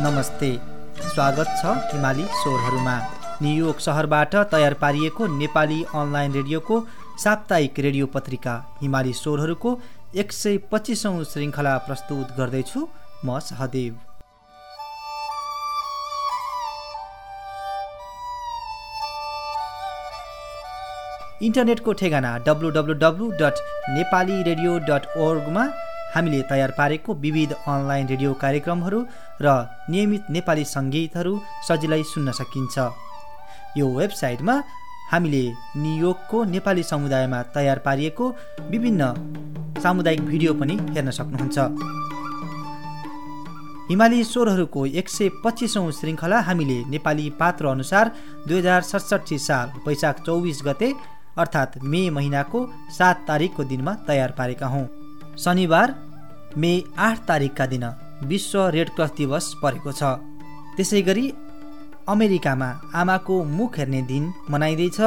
नमस्ते। स्वागत छ हिमाली स्वरहरूमा। न्युयोर्क सहरबाट तयार पारिएको नेपाली अनलाइन रेडियोको साप्ताहिक रेडियो पत्रिका हिमाली स्वरहरूको एक सय पच्चिसौँ श्रृङ्खला प्रस्तुत गर्दैछु। म सहदेव। इन्टरनेटको ठेगाना W W W dot Nepali radio dot ओर्गमा हामीले तयार पारेको विविध अनलाइन रेडियो कार्यक्रमहरू र नियमित नेपाली सङ्गीतहरू सजिलै सुन्न सकिन्छ। यो वेबसाइटमा हामीले नियोगको नेपाली समुदायमा तयार पारिएको विभिन्न सामुदायिक भिडियो पनि हेर्न सक्नुहुन्छ। हिमाली स्वरहरूको एक सय पच्चिसौँ श्रृङ्खला हामीले नेपाली पात्र अनुसार दुई हजार सडसठी साल वैशाख चौबिस गते अर्थात् मे महिनाको सात तारिकको दिनमा तयार पारेका हौँ। शनिबार मे आठ तारिकका दिन विश्व रेड क्रस दिवस परेको छ। त्यसै गरी अमेरिकामा आमाको मुख हेर्ने दिन मनाइँदैछ।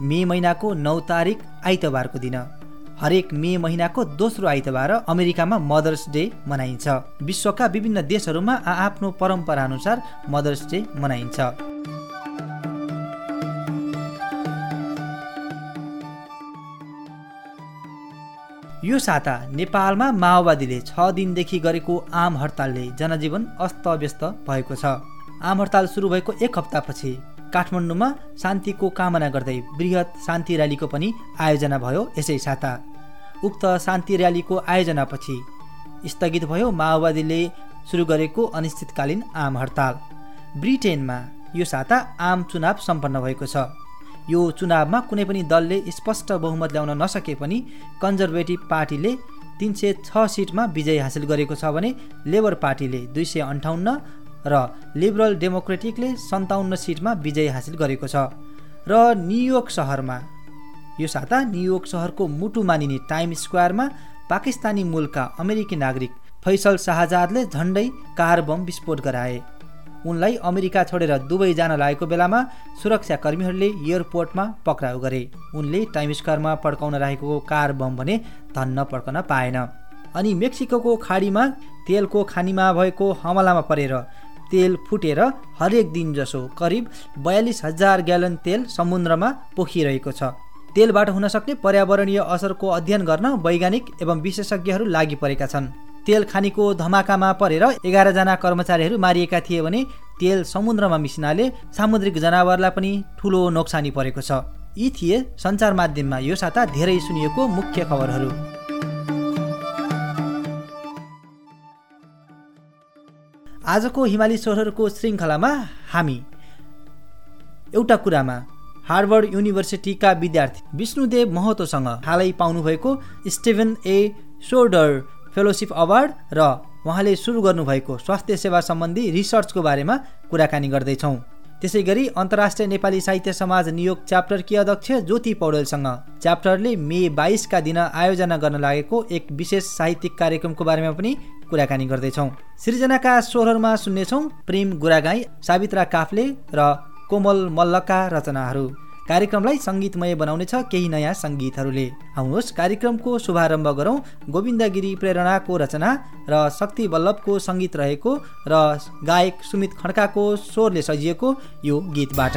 मे महिनाको नौ तारिक आइतबारको दिन। हरेक मे महिनाको दोस्रो आइतबार अमेरिकामा मदर्स डे मनाइन्छ। विश्वका विभिन्न देशहरूमा आआफ्नो परम्पराअनुसार मदर्स डे मनाइन्छ। यो साता नेपालमा माओवादीले छ दिनदेखि गरेको आम हडतालले जनजीवन अस्तव्यस्त भएको छ। आम हडताल सुरु भएको एक हप्तापछि काठमाडौँमा शान्तिको कामना गर्दै वृहत शान्ति र्यालीको पनि आयोजना भयो यसै साता। उक्त शान्ति र्यालीको आयोजनापछि स्थगित भयो माओवादीले सुरु गरेको अनिश्चितकालीन आम हडताल। ब्रिटेनमा यो साता आम चुनाव सम्पन्न भएको छ। यो चुनावमा कुनै पनि दलले स्पष्ट बहुमत ल्याउन नसके पनि कन्जर्भेटिभ पार्टीले तिन सय छ सिटमा विजय हासिल गरेको छ भने लेबर पार्टीले दुई सय अन्ठाउन्न र लिबरल डेमोक्रेटिकले सन्ताउन्न सिटमा विजय हासिल गरेको छ। र न्युयोर्क सहरमा यो साता न्युयोर्क सहरको मुटु मानिने टाइम स्क्वायरमा पाकिस्तानी मूलका अमेरिकी नागरिक फैसल शाहजादले झन्डै कार बम विस्फोट गराए। उनलाई अमेरिका छोडेर दुबई जान लागेको बेलामा सुरक्षाकर्मीहरूले एयरपोर्टमा पक्राउ गरे। उनले टाइम स्क्वायरमा पड्काउन राखेको कार बम भने धन्न पड्कन पाएन। अनि मेक्सिको खाडीमा तेलको खानीमा भएको हमलामा परेर तेल फुटेर हरेक दिन जसो करिब बयालिस हजार ग्यालन तेल समुद्रमा पोखिरहेको छ। तेलबाट हुन सक्ने पर्यावरणीय असरको अध्ययन गर्न वैज्ञानिक एवं विशेषज्ञहरू लागि परेका छन्। तेल खानीको धमाकामा परेर एघारजना कर्मचारीहरू मारिएका थिए भने तेल समुद्रमा मिसिनाले सामुद्रिक जनावरलाई पनि ठुलो नोक्सानी परेको छ। यी थिए सञ्चार माध्यममा यो साता धेरै सुनिएको मुख्य खबरहरू। आजको हिमाली स्वरहरूको श्रृङ्खलामा हामी। एउटा कुरामा हार्वर्ड युनिभर्सिटीका विद्यार्थी विष्णुदेव महतोसँग हालै पाउनुभएको Steven A Schroeder fellowship award र उहाँले सुरु गर्नुभएको स्वास्थ्य सेवा सम्बन्धी रिसर्चको बारेमा कुराकानी गर्दैछौँ। त्यसै गरी अन्तर्राष्ट्रिय नेपाली साहित्य समाज नियोग च्याप्टरकी अध्यक्ष ज्योति पौडेलसँग च्याप्टरले मे बाइसका दिन आयोजना गर्न लागेको एक विशेष साहित्यिक कार्यक्रमको बारेमा पनि कुराकानी गर्दैछौँ। सृजनाका स्वरहरूमा सुन्नेछौँ प्रेम गुरागाई सावित्रा काफले र कोमल मल्लका रचनाहरू। कार्यक्रमलाई सङ्गीतमय बनाउनेछ केही नयाँ सङ्गीतहरूले। आउनुहोस् कार्यक्रमको शुभारम्भ गरौँ। गोविन्दगिरी प्रेरणाको रचना र शक्ति वल्लभको सङ्गीत रहेको र गायक सुमित खड्काको स्वरले सजिएको यो गीतबाट।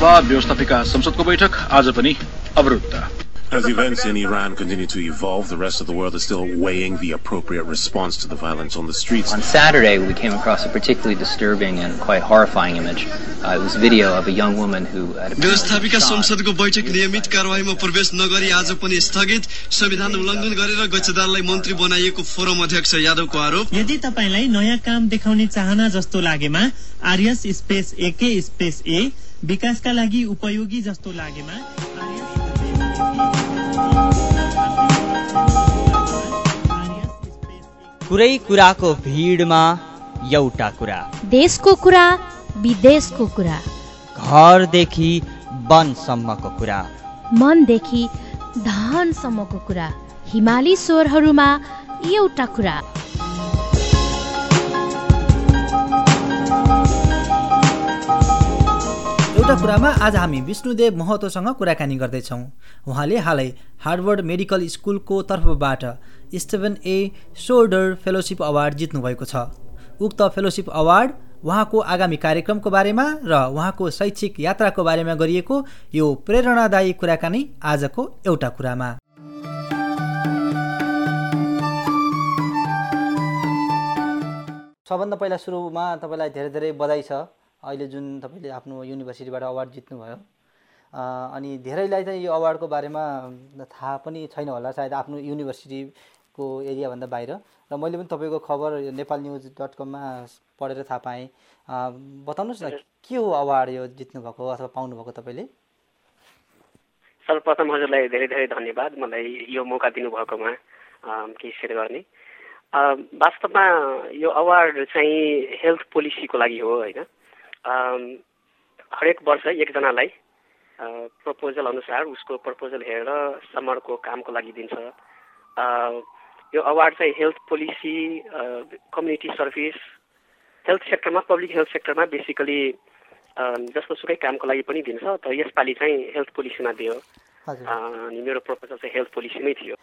सभा व्यवस्थापिका संसदको बैठक आज पनि अवरुद्ध As events in Iran continue to evolve, the rest of the world is still weighing the appropriate response to the violence on the streets. On Saturday, we came across a particularly disturbing and quite horrifying image. Uh, it was video of a young woman who had apparently व्यवस्थापिका. संसदको बैठक नियमित कारवाहीमा प्रवेश नगरी आज पनि स्थगित संविधान उल्लङ्घन गरेर गच्छेदारलाई मन्त्री बनाइएको फोरम अध्यक्ष यादवको आरोप यदि तपाईँलाई नयाँ काम देखाउने चाहना जस्तो लागेमा आर्यस स्पेस एके स्पेस ए विकासका लागि उपयोगी जस्तो लागेमा। कुरै कुराको भिडमा एउटा कुरा। देशको कुरा विदेशको कुरा। घरदेखि वनसम्मको कुरा। मनदेखि धनसम्मको कुरा। हिमाली स्वरहरूमा एउटा कुरा। एउटा कुरामा आज हामी विष्णुदेव महतोसँग कुराकानी गर्दैछौँ। उहाँले हालै हार्वर्ड मेडिकल स्कुलको तर्फबाट Steven A Schroeder fellowship award जित्नुभएको छ। उक्त फेलोसिप अवार्ड उहाँको आगामी कार्यक्रमको बारेमा र उहाँको शैक्षिक यात्राको बारेमा गरिएको यो प्रेरणादायी कुराकानी आजको एउटा कुरामा। सबभन्दा पहिला सुरुमा तपाईँलाई धेरै धेरै बधाई छ। अहिले जुन तपाईँले आफ्नो युनिभर्सिटीबाट अवार्ड जित्नुभयो अनि धेरैलाई चाहिँ यो अवार्डको बारेमा थाहा पनि छैन होला सायद आफ्नो युनिभर्सिटीको एरियाभन्दा बाहिर। र मैले पनि तपाईँको खबर नेपाल न्युज डट कममा पढेर थाहा पाएँ। बताउनुहोस् न के हो अवार्ड यो जित्नुभएको अथवा पाउनुभएको तपाईँले? सर्वप्रथम हजुरलाई धेरै धेरै धन्यवाद मलाई यो मौका दिनुभएकोमा केही सेयर गर्ने। वास्तवमा यो अवार्ड चाहिँ हेल्थ पोलिसीको लागि हो होइन? हरेक वर्ष एकजनालाई प्रपोजल अनुसार उसको प्रपोजल हेरेर समरको कामको लागि दिन्छ। यो अवार्ड चाहिँ health policy community service health सेक्टरमा पब्लिक हेल्थ सेक्टरमा बेसिकली जस्तो सुकै कामको लागि पनि दिन्छ तर यसपालि चाहिँ हेल्थ पोलिसीमा दियो। अनि मेरो प्रपोजल चाहिँ हेल्थ पोलिसीमै थियो।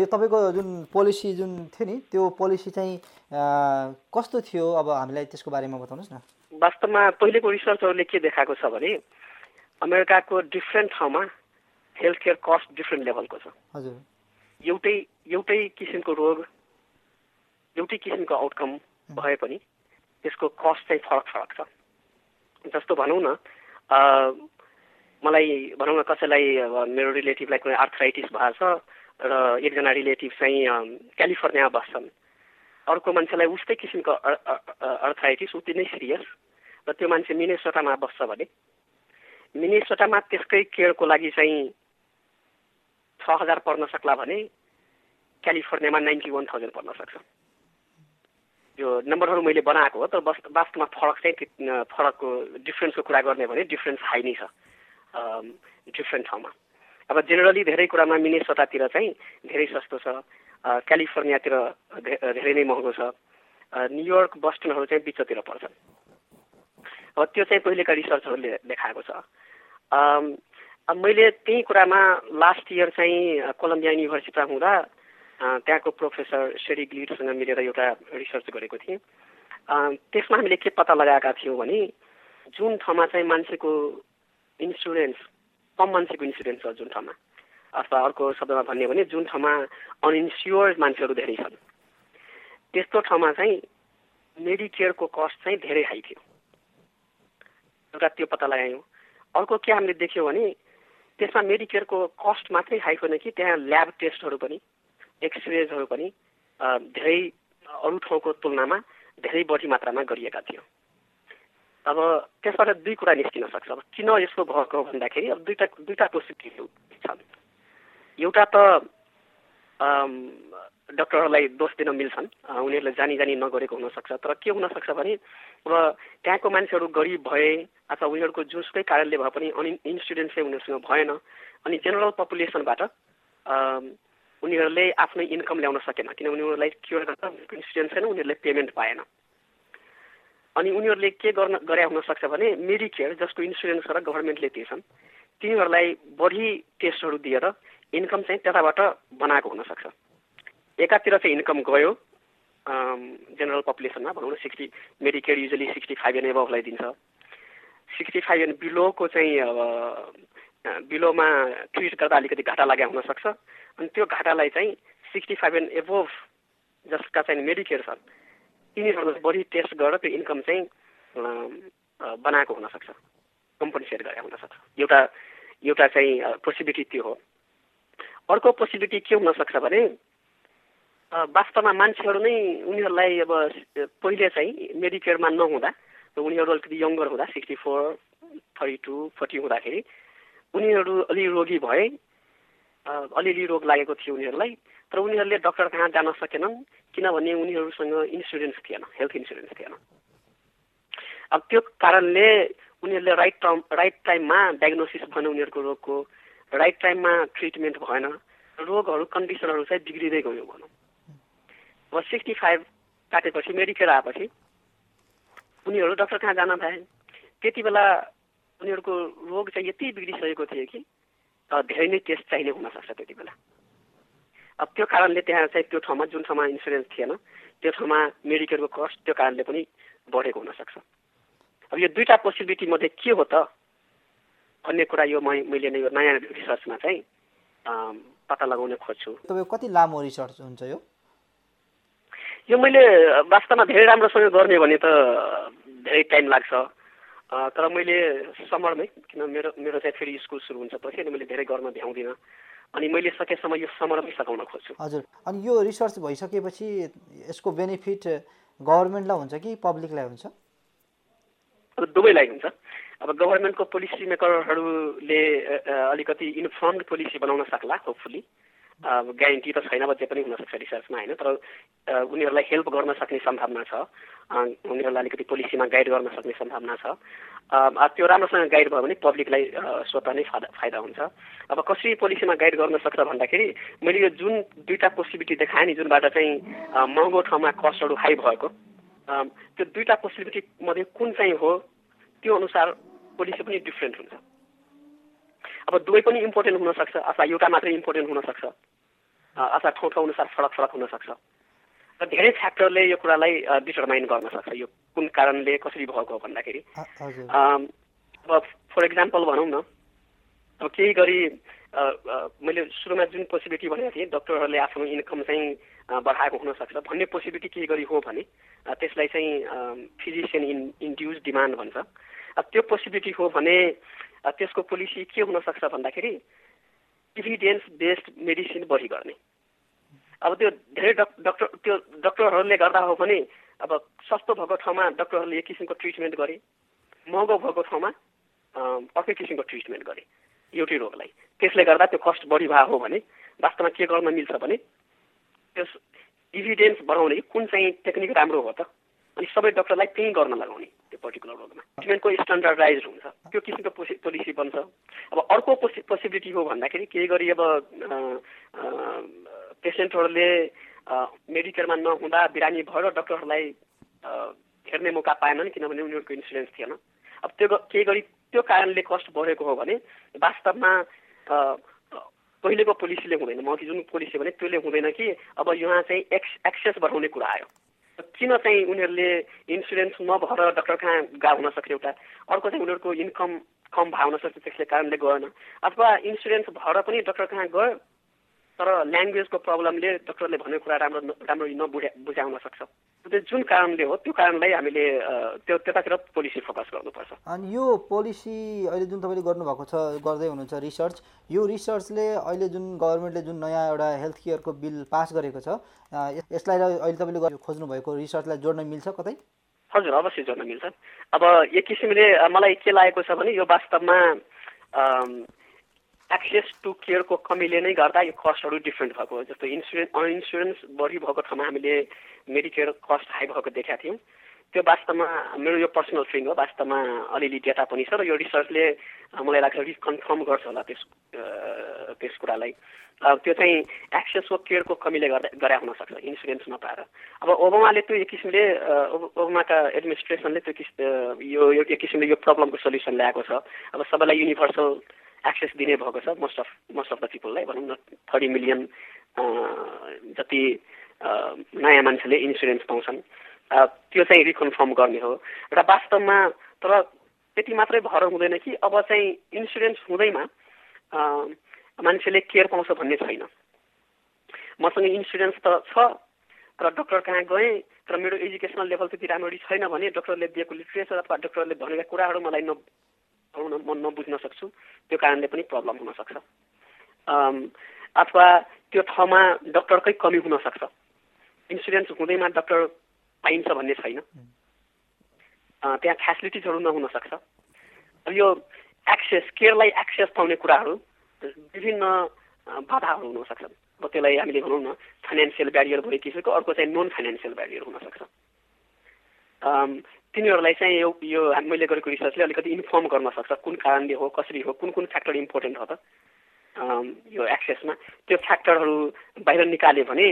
यो तपाईँको जुन पोलिसी जुन थियो नि त्यो पोलिसी चाहिँ कस्तो थियो? अब हामीलाई त्यसको बारेमा बताउनुहोस् न। वास्तवमा पहिलेको रिसर्चहरूले के देखाएको छ भने अमेरिकाको डिफ्रेन्ट ठाउँमा हेल्थ केयर कस्ट डिफ्रेन्ट लेभलको छ। हजुर। एउटै एउटै किसिमको रोग एउटै किसिमको आउटकम भए पनि त्यसको कस्ट चाहिँ फरक फरक छ। जस्तो भनौँ न मलाई भनौँ न कसैलाई मेरो रिलेटिभलाई कुनै आर्थराइटिस भएको छ र एकजना रिलेटिभ चाहिँ क्यालिफोर्नियामा बस्छन्। अर्को मान्छेलाई उस्तै किसिमको अर्थराइटिस उति नै सिरियस र त्यो मान्छे मिनेसोटामा बस्छ भने। मिनेसोटामा त्यसकै केयरको लागि चाहिँ छ हजार पर्न सक्ला भने क्यालिफोर्नियामा नाइन्टी वान थाउजन्ड पर्न सक्छ। यो नम्बरहरू मैले बनाएको हो तर वास्तवमा फरक चाहिँ फरकको डिफ्रेन्सको कुरा गर्ने भने डिफ्रेन्स हाई नै छ डिफ्रेन्ट ठाउँमा। अब जेनरली धेरै कुरामा मिनेसोटातिर चाहिँ धेरै सस्तो छ क्यालिफोर्नियातिर धेरै नै महँगो छ न्युयोर्क बस्टनहरू चाहिँ बिचतिर पर्छन्। त्यो चाहिँ पहिलेका रिसर्चहरूले देखाएको छ। मैले त्यही कुरामा लास्ट इयर चाहिँ कोलम्बिया युनिभर्सिटीमा हुँदा त्यहाँको प्रोफेसर सेरी ग्लिडसँग मिलेर एउटा रिसर्च गरेको थिएँ। त्यसमा हामीले के पत्ता लगाएका थियौँ भने जुन ठाउँमा चाहिँ मान्छेको इन्सुरेन्स कम मान्छेको इन्सुरेन्स छ जुन ठाउँमा अथवा अर्को शब्दमा भन्यो भने जुन ठाउँमा अनइन्स्योर्ड मान्छेहरू धेरै छन्। त्यस्तो ठाउँमा चाहिँ मेडिकेयरको कस्ट चाहिँ धेरै हाई थियो। एउटा त्यो पत्ता लगायौँ। अर्को के हामीले देख्यौँ भने त्यसमा मेडिकेयरको कस्ट मात्रै हाई होइन कि त्यहाँ ल्याब टेस्टहरू पनि एक्सरेजहरू पनि धेरै अरू ठाउँको तुलनामा धेरै बढी मात्रामा गरिएका थियो। अब त्यसबाट दुई कुरा निस्किन सक्छ। अब किन यस्तो भएको भन्दाखेरि अब दुईवटा दुईवटा पोसिबिलिटीहरू छन्। एउटा त डक्टरहरूलाई दोष दिन मिल्छन्। उनीहरूले जानी जानी नगरेको हुनसक्छ। तर के हुनसक्छ भने अब त्यहाँको मान्छेहरू गरिब भए अथवा उनीहरूको जुनसुकै कारणले भए पनि अनि इन्सुरेन्स चाहिँ उनीहरूसँग भएन अनि जेनरल पपुलेसनबाट उनीहरूले आफ्नो इन्कम ल्याउन सकेन। किनभने उनीहरूलाई क्योर गर्दा इन्सुरेन्स छैन उनीहरूले पेमेन्ट पाएन। अनि उनीहरूले के गर्न गरे हुनसक्छ भने मेडिकेयर जसको इन्सुरेन्स गरेर गभर्मेन्टले दिएछन् तिनीहरूलाई बढी टेस्टहरू दिएर इन्कम चाहिँ त्यताबाट बनाएको हुनसक्छ। एकातिर चाहिँ इन्कम गयो। जेनरल पपुलेसनमा भनौँ न sixty Medicare usually sixty five and एबभलाई दिन्छ सिक्सटी फाइभ एन्ड बिलोको चाहिँ अब बिलोमा ट्रिट गर्दा अलिकति घाटा लाग्यो हुनसक्छ। अनि त्यो घाटालाई चाहिँ सिक्सटी फाइभ एन्ड एबोभ जसका चाहिँ मेडिकेयर छन् तिनीहरूलाई बढी टेस्ट गरेर त्यो इन्कम चाहिँ बनाएको हुनसक्छ। कम्पनसेट गरे हुनसक्छ। एउटा एउटा चाहिँ पोसिबिलिटी त्यो हो। अर्को पोसिबिलिटी के हुनसक्छ भने वास्तवमा मान्छेहरू नै उनीहरूलाई अब पहिले चाहिँ मेडिकेयरमा नहुँदा उनीहरू अलिकति यङ्गर हुँदा sixty four thirty to forty हुँदाखेरि उनीहरू अलि रोगी भए अलिअलि रोग लागेको थियो उनीहरूलाई तर उनीहरूले डक्टर कहाँ जान सकेनन् किनभने उनीहरूसँग इन्सुरेन्स थिएन हेल्थ इन्सुरेन्स थिएन। अब त्यो कारणले उनीहरूले राइट टाइम राइट टाइममा डायग्नोसिस भएन उनीहरूको रोगको राइट टाइममा ट्रिटमेन्ट भएन रोगहरू कन्डिसनहरू चाहिँ बिग्रिँदै गयो भनौँ। अब सिक्सटी फाइभ काटेपछि मेडिकेयर आएपछि उनीहरू डक्टर कहाँ जान पाए? त्यति बेला उनीहरूको रोग चाहिँ यति बिग्रिसकेको थियो कि धेरै नै टेस्ट चाहिने हुनसक्छ त्यति बेला। अब त्यो कारणले त्यहाँ चाहिँ त्यो ठाउँमा जुन ठाउँमा इन्सुरेन्स थिएन त्यो ठाउँमा मेडिकेलको कस्ट त्यो कारणले पनि बढेको हुनसक्छ। अब यो दुईवटा पोसिबिलिटी मध्ये के हो त? भन्ने कुरा यो मैले नै यो नयाँ रिसर्चमा चाहिँ पत्ता लगाउने खोज्छु। तपाईँको कति लामो रिसर्च हुन्छ यो? यो मैले वास्तवमा धेरै राम्रोसँग गर्ने भने त धेरै टाइम लाग्छ। तर मैले समरमै किन मेरो मेरो चाहिँ फेरि स्कुल सुरु हुन्छ पछि अनि मैले धेरै गर्न भ्याउँदिनँ। अनि मैले सकेसम्म यो समरमै सघाउन खोज्छु। हजुर। अनि यो रिसर्च भइसकेपछि यसको बेनिफिट गभर्मेन्टलाई हुन्छ कि पब्लिकलाई हुन्छ? अब दुवैलाई हुन्छ। अब गभर्मेन्टको पोलिसी मेकरहरूले अलिकति इन्फर्म्ड पोलिसी बनाउन सक्ला होपफुली ग्यारेन्टी त छैन जे पनि हुनसक्छ रिसर्चमा होइन? तर उनीहरूलाई हेल्प गर्न सक्ने सम्भावना छ। उनीहरूलाई अलिकति पोलिसीमा गाइड गर्न सक्ने सम्भावना छ। अब त्यो राम्रोसँग गाइड भयो भने पब्लिकलाई स्वतः नै फाइदा फाइदा हुन्छ। अब कसरी पोलिसीमा गाइड गर्न सक्छ भन्दाखेरि मैले यो जुन दुईवटा पोसिबिलिटी देखाएँ नि जुनबाट चाहिँ महँगो ठाउँमा कस्टहरू हाई भएको त्यो दुईवटा पोसिबिलिटी मध्ये कुन चाहिँ हो त्यो अनुसार पोलिसी पनि डिफ्रेन्ट हुन्छ। अब दुवै पनि इम्पोर्टेन्ट हुनसक्छ। अथवा एउटा मात्रै इम्पोर्टेन्ट हुनसक्छ। अथवा ठाउँ ठाउँ अनुसार फरक फरक हुनसक्छ। र धेरै फ्याक्टरले यो कुरालाई डिटर्माइन गर्न सक्छ। यो कुन कारणले कसरी भएको हो भन्दाखेरि। अब फर इक्जाम्पल भनौँ न। अब केही गरी मैले सुरुमा जुन पोसिबिलिटी भनेको थिएँ डक्टरहरूले आफ्नो इन्कम चाहिँ बढाएको हुनसक्छ। भन्ने पोसिबिलिटी के गरी हो भने त्यसलाई चाहिँ फिजिसियन इन इन्ड्युस डिमान्ड भन्छ। त्यो पोसिबिलिटी हो भने त्यसको पोलिसी के हुनसक्छ भन्दाखेरि इभिडेन्स बेस्ड मेडिसिन बढी गर्ने। अब त्यो धेरै डक डक्टर त्यो डक्टरहरूले गर्दा हो भने अब सस्तो भएको ठाउँमा डक्टरहरूले एक किसिमको ट्रिटमेन्ट गरे महँगो भएको ठाउँमा अर्कै किसिमको ट्रिटमेन्ट गरे एउटै रोगलाई। त्यसले गर्दा त्यो कस्ट बढी भएको हो भने वास्तवमा के गर्न मिल्छ भने त्यस इभिडेन्स बढाउने कुन चाहिँ टेक्निक राम्रो हो त अनि सबै डक्टरलाई त्यही गर्न लगाउने। त्यो पर्टिकुलर रोगमा ट्रिटमेन्टको स्ट्यान्डर्डाइज हुन्छ। त्यो किसिमको पोलिसी बन्छ। अब अर्को पोसि पोसिबिलिटी हो भन्दाखेरि केही गरी अब पेसेन्टहरूले मेडिकेयरमा नहुँदा बिरामी भयो र डक्टरहरूलाई हेर्ने मौका पाएनन् किनभने उनीहरूको इन्सुरेन्स थिएन। अब त्यो केही गरी त्यो कारणले कस्ट बढेको हो भने वास्तवमा पहिलेको पोलिसीले हुँदैन। म जुन पोलिसी भने त्यसले हुँदैन कि अब यहाँ चाहिँ एक्स एक्सेस बढाउने कुरा आयो। किन चाहिँ उनीहरूले इन्सुरेन्स नभएर डक्टर कहाँ गा हुन सक्छ एउटा? अर्को चाहिँ उनीहरूको इन्कम कम भए हुन सक्छ त्यसले कारणले गएन। अथवा इन्सुरेन्स भएर पनि डक्टर कहाँ गयो तर ल्याङ्ग्वेजको प्रब्लमले डक्टरले भनेको कुरा राम्रो राम्ररी नबुझा बुझाउन सक्छ। जुन कारणले हो त्यो कारणलाई हामीले त्यो त्यतातिर पोलिसी फोकस गर्नुपर्छ। अनि यो पोलिसी अहिले जुन तपाईँले गर्नुभएको छ गर्दै हुनुहुन्छ रिसर्च यो रिसर्चले अहिले जुन गभर्मेन्टले जुन नयाँ एउटा हेल्थ केयरको बिल पास गरेको छ यसलाई अहिले तपाईँले गर- खोज्नुभएको रिसर्चलाई जोड्न मिल्छ कतै? हजुर अवश्य जोड्न मिल्छ। अब एक किसिमले मलाई के लागेको छ भने यो वास्तवमा एक्सेस टु केयरको कमीले नै गर्दा यो कस्टहरू डिफ्रेन्ट भएको जस्तो इन्सुरेन्स इन्सुरेन्स बढी भएको ठाउँमा हामीले मेडिकेयर कस्ट हाई भएको देखाएको थियौँ त्यो वास्तवमा मेरो यो पर्सनल फिलिङ हो वास्तवमा अलिअलि डेटा पनि छ र यो रिसर्चले मलाई लाग्छ रिकन्फर्म गर्छ होला त्यस त्यस कुरालाई त्यो चाहिँ एक्सेसको केयरको कमीले गर्दा गरे हुनसक्छ इन्सुरेन्स नपाएर अब ओबामाले त्यो एक किसिमले ओबामाका एडमिनिस्ट्रेसनले त्यो किस यो एक किसिमले यो प्रब्लमको सल्युसन ल्याएको छ अब सबैलाई युनिभर्सल एक्सेस दिने भएको छ most of most of the पिपललाई भनौँ न थर्टी मिलियन जति नयाँ मान्छेले इन्सुरेन्स पाउँछन्। त्यो चाहिँ रिकन्फर्म गर्ने हो। र वास्तवमा तर त्यति मात्रै भएर हुँदैन कि अब चाहिँ इन्सुरेन्स हुँदैमा मान्छेले केयर पाउँछ भन्ने छैन। मसँग इन्सुरेन्स त छ तर डक्टर कहाँ गएँ तर मेरो एजुकेसनल लेभल त्यति राम्ररी छैन भने डक्टरले दिएको लिट्रेचर अथवा डक्टरले भनेका कुराहरू मलाई न भनौँ न म नबुझ्न सक्छु। त्यो कारणले पनि प्रब्लम हुनसक्छ अथवा त्यो ठाउँमा डक्टरकै कमी हुनसक्छ इन्सुरेन्स हुँदैमा डक्टर पाइन्छ भन्ने छैन। त्यहाँ फेसिलिटिजहरू नहुन सक्छ। अब यो एक्सेस केयरलाई एक्सेस पाउने कुराहरू विभिन्न बाधाहरू हुन सक्छन्। अब त्यसलाई हामीले भनौँ न फाइनेन्सियल ब्यारियर किसिमको अर्को चाहिँ नन फाइनेन्सियल ब्यारियर हुनसक्छ तिनीहरूलाई चाहिँ यो यो मैले गरेको रिसर्चले अलिकति इन्फर्म गर्न सक्छ कुन कारणले हो कसरी हो कुन कुन फ्याक्टर इम्पोर्टेन्ट हो त यो एक्सेसमा। त्यो फ्याक्टरहरू बाहिर निकाल्यो भने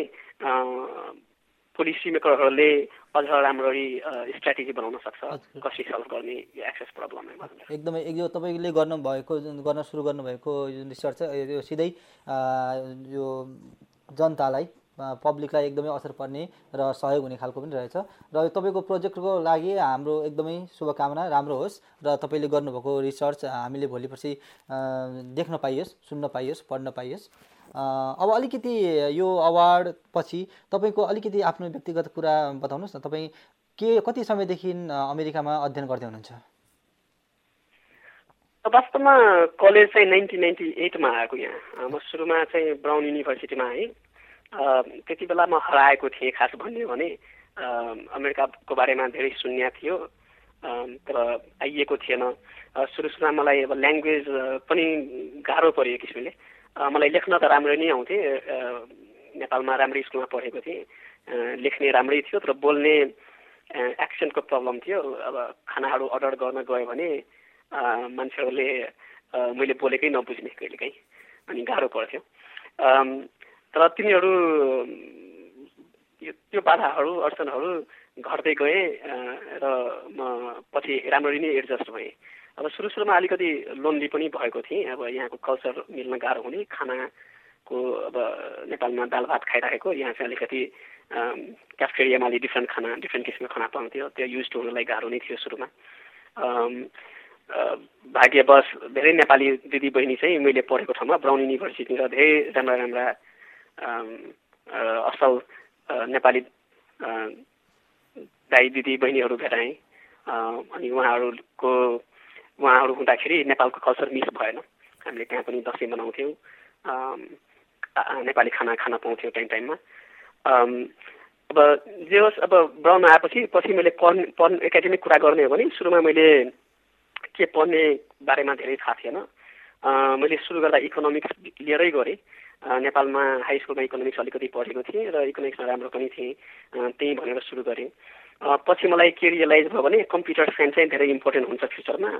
पोलिसी मेकरहरूले अझ राम्ररी स्ट्राटेजी बनाउन सक्छ कसरी सल्भ गर्ने यो एक्सेस प्रब्लममा एकदमै एक यो तपाईँले गर्नुभएको जुन गर्न सुरु गर्नुभएको जुन रिसर्च छ यो सिधै यो जनतालाई पब्लिकलाई एकदमै असर पर्ने र सहयोग हुने खालको पनि रहेछ। र तपाईँको प्रोजेक्टको लागि हाम्रो एकदमै शुभकामना राम्रो होस् र तपाईँले गर्नुभएको रिसर्च हामीले भोलि पर्सि देख्न पाइयोस् सुन्न पाइयोस् पढ्न पाइयोस्। अब अलिकति यो अवार्ड पछि तपाईँको अलिकति आफ्नो व्यक्तिगत कुरा बताउनुहोस् न तपाईँ के कति समयदेखि अमेरिकामा अध्ययन गर्दै हुनुहुन्छ? वास्तवमा कलेज चाहिँ नाइन्टिन नाइन्टी एटमा आएको यहाँ। म सुरुमा चाहिँ ब्राउन युनिभर्सिटीमा आएँ त्यति बेला म हराएको थिएँ खास भन्यो भने अमेरिकाको बारेमा धेरै सुन्या थियो। तर आइएको थिएन। सुरु सुरुमा मलाई अब ल्याङ्ग्वेज पनि गाह्रो पऱ्यो किसिमले। मलाई लेख्न त राम्रै नै आउँथे। नेपालमा राम्रै स्कुलमा पढेको थिएँ। लेख्ने राम्रै थियो तर बोल्ने एक्सेन्टको प्रब्लम थियो। अब खानाहरू अर्डर गर्न गयो भने मान्छेहरूले मैले बोलेकै नबुझ्ने कहिलेकाहीँ अनि गाह्रो पर्थ्यो। तर तिनीहरू त्यो बाधाहरू अडचनहरू घट्दै गए र म पछि राम्ररी नै एडजस्ट भएँ। अब सुरु सुरुमा अलिकति लोन्ली पनि भएको थिएँ। अब यहाँको कल्चर मिल्न गाह्रो हुने खानाको अब नेपालमा दाल भात खाइराखेको यहाँ चाहिँ अलिकति क्याफेरियामा अलि डिफ्रेन्ट खाना डिफ्रेन्ट किसिमको खाना पाउँथ्यो त्यो युज हुनलाई गाह्रो नै थियो सुरुमा। भाग्यवश धेरै नेपाली दिदी बहिनी चाहिँ मैले पढेको ठाउँमा ब्राउन युनिभर्सिटी र धेरै राम्रा राम्रा असल नेपाली दाई दिदी बहिनीहरू भेटाएँ। अनि उहाँहरूको उहाँहरू हुँदाखेरि नेपालको कल्चर मिस भएन। हामीले त्यहाँ पनि दसैँ मनाउँथ्यौँ। नेपाली खाना खान पाउँथ्यौँ टाइम टाइममा। अब जे होस् अब ब्राउनमा आएपछि पछि मैले पढ्ने पढ्ने एकाडेमिक कुरा गर्ने हो भने सुरुमा मैले के पढ्ने बारेमा धेरै थाहा थिएन। मैले सुरु गर्दा इकोनोमिक्स लिएरै गरेँ। नेपालमा हाई स्कुलमा इकोनोमिक्स अलिकति पढेको थिएँ र इकोनोमिक्समा राम्रो पनि थिएँ। त्यही भनेर सुरु गरेँ। पछि मलाई के रियलाइज भयो भने कम्प्युटर साइन्स चाहिँ धेरै इम्पोर्टेन्ट हुन्छ फ्युचरमा।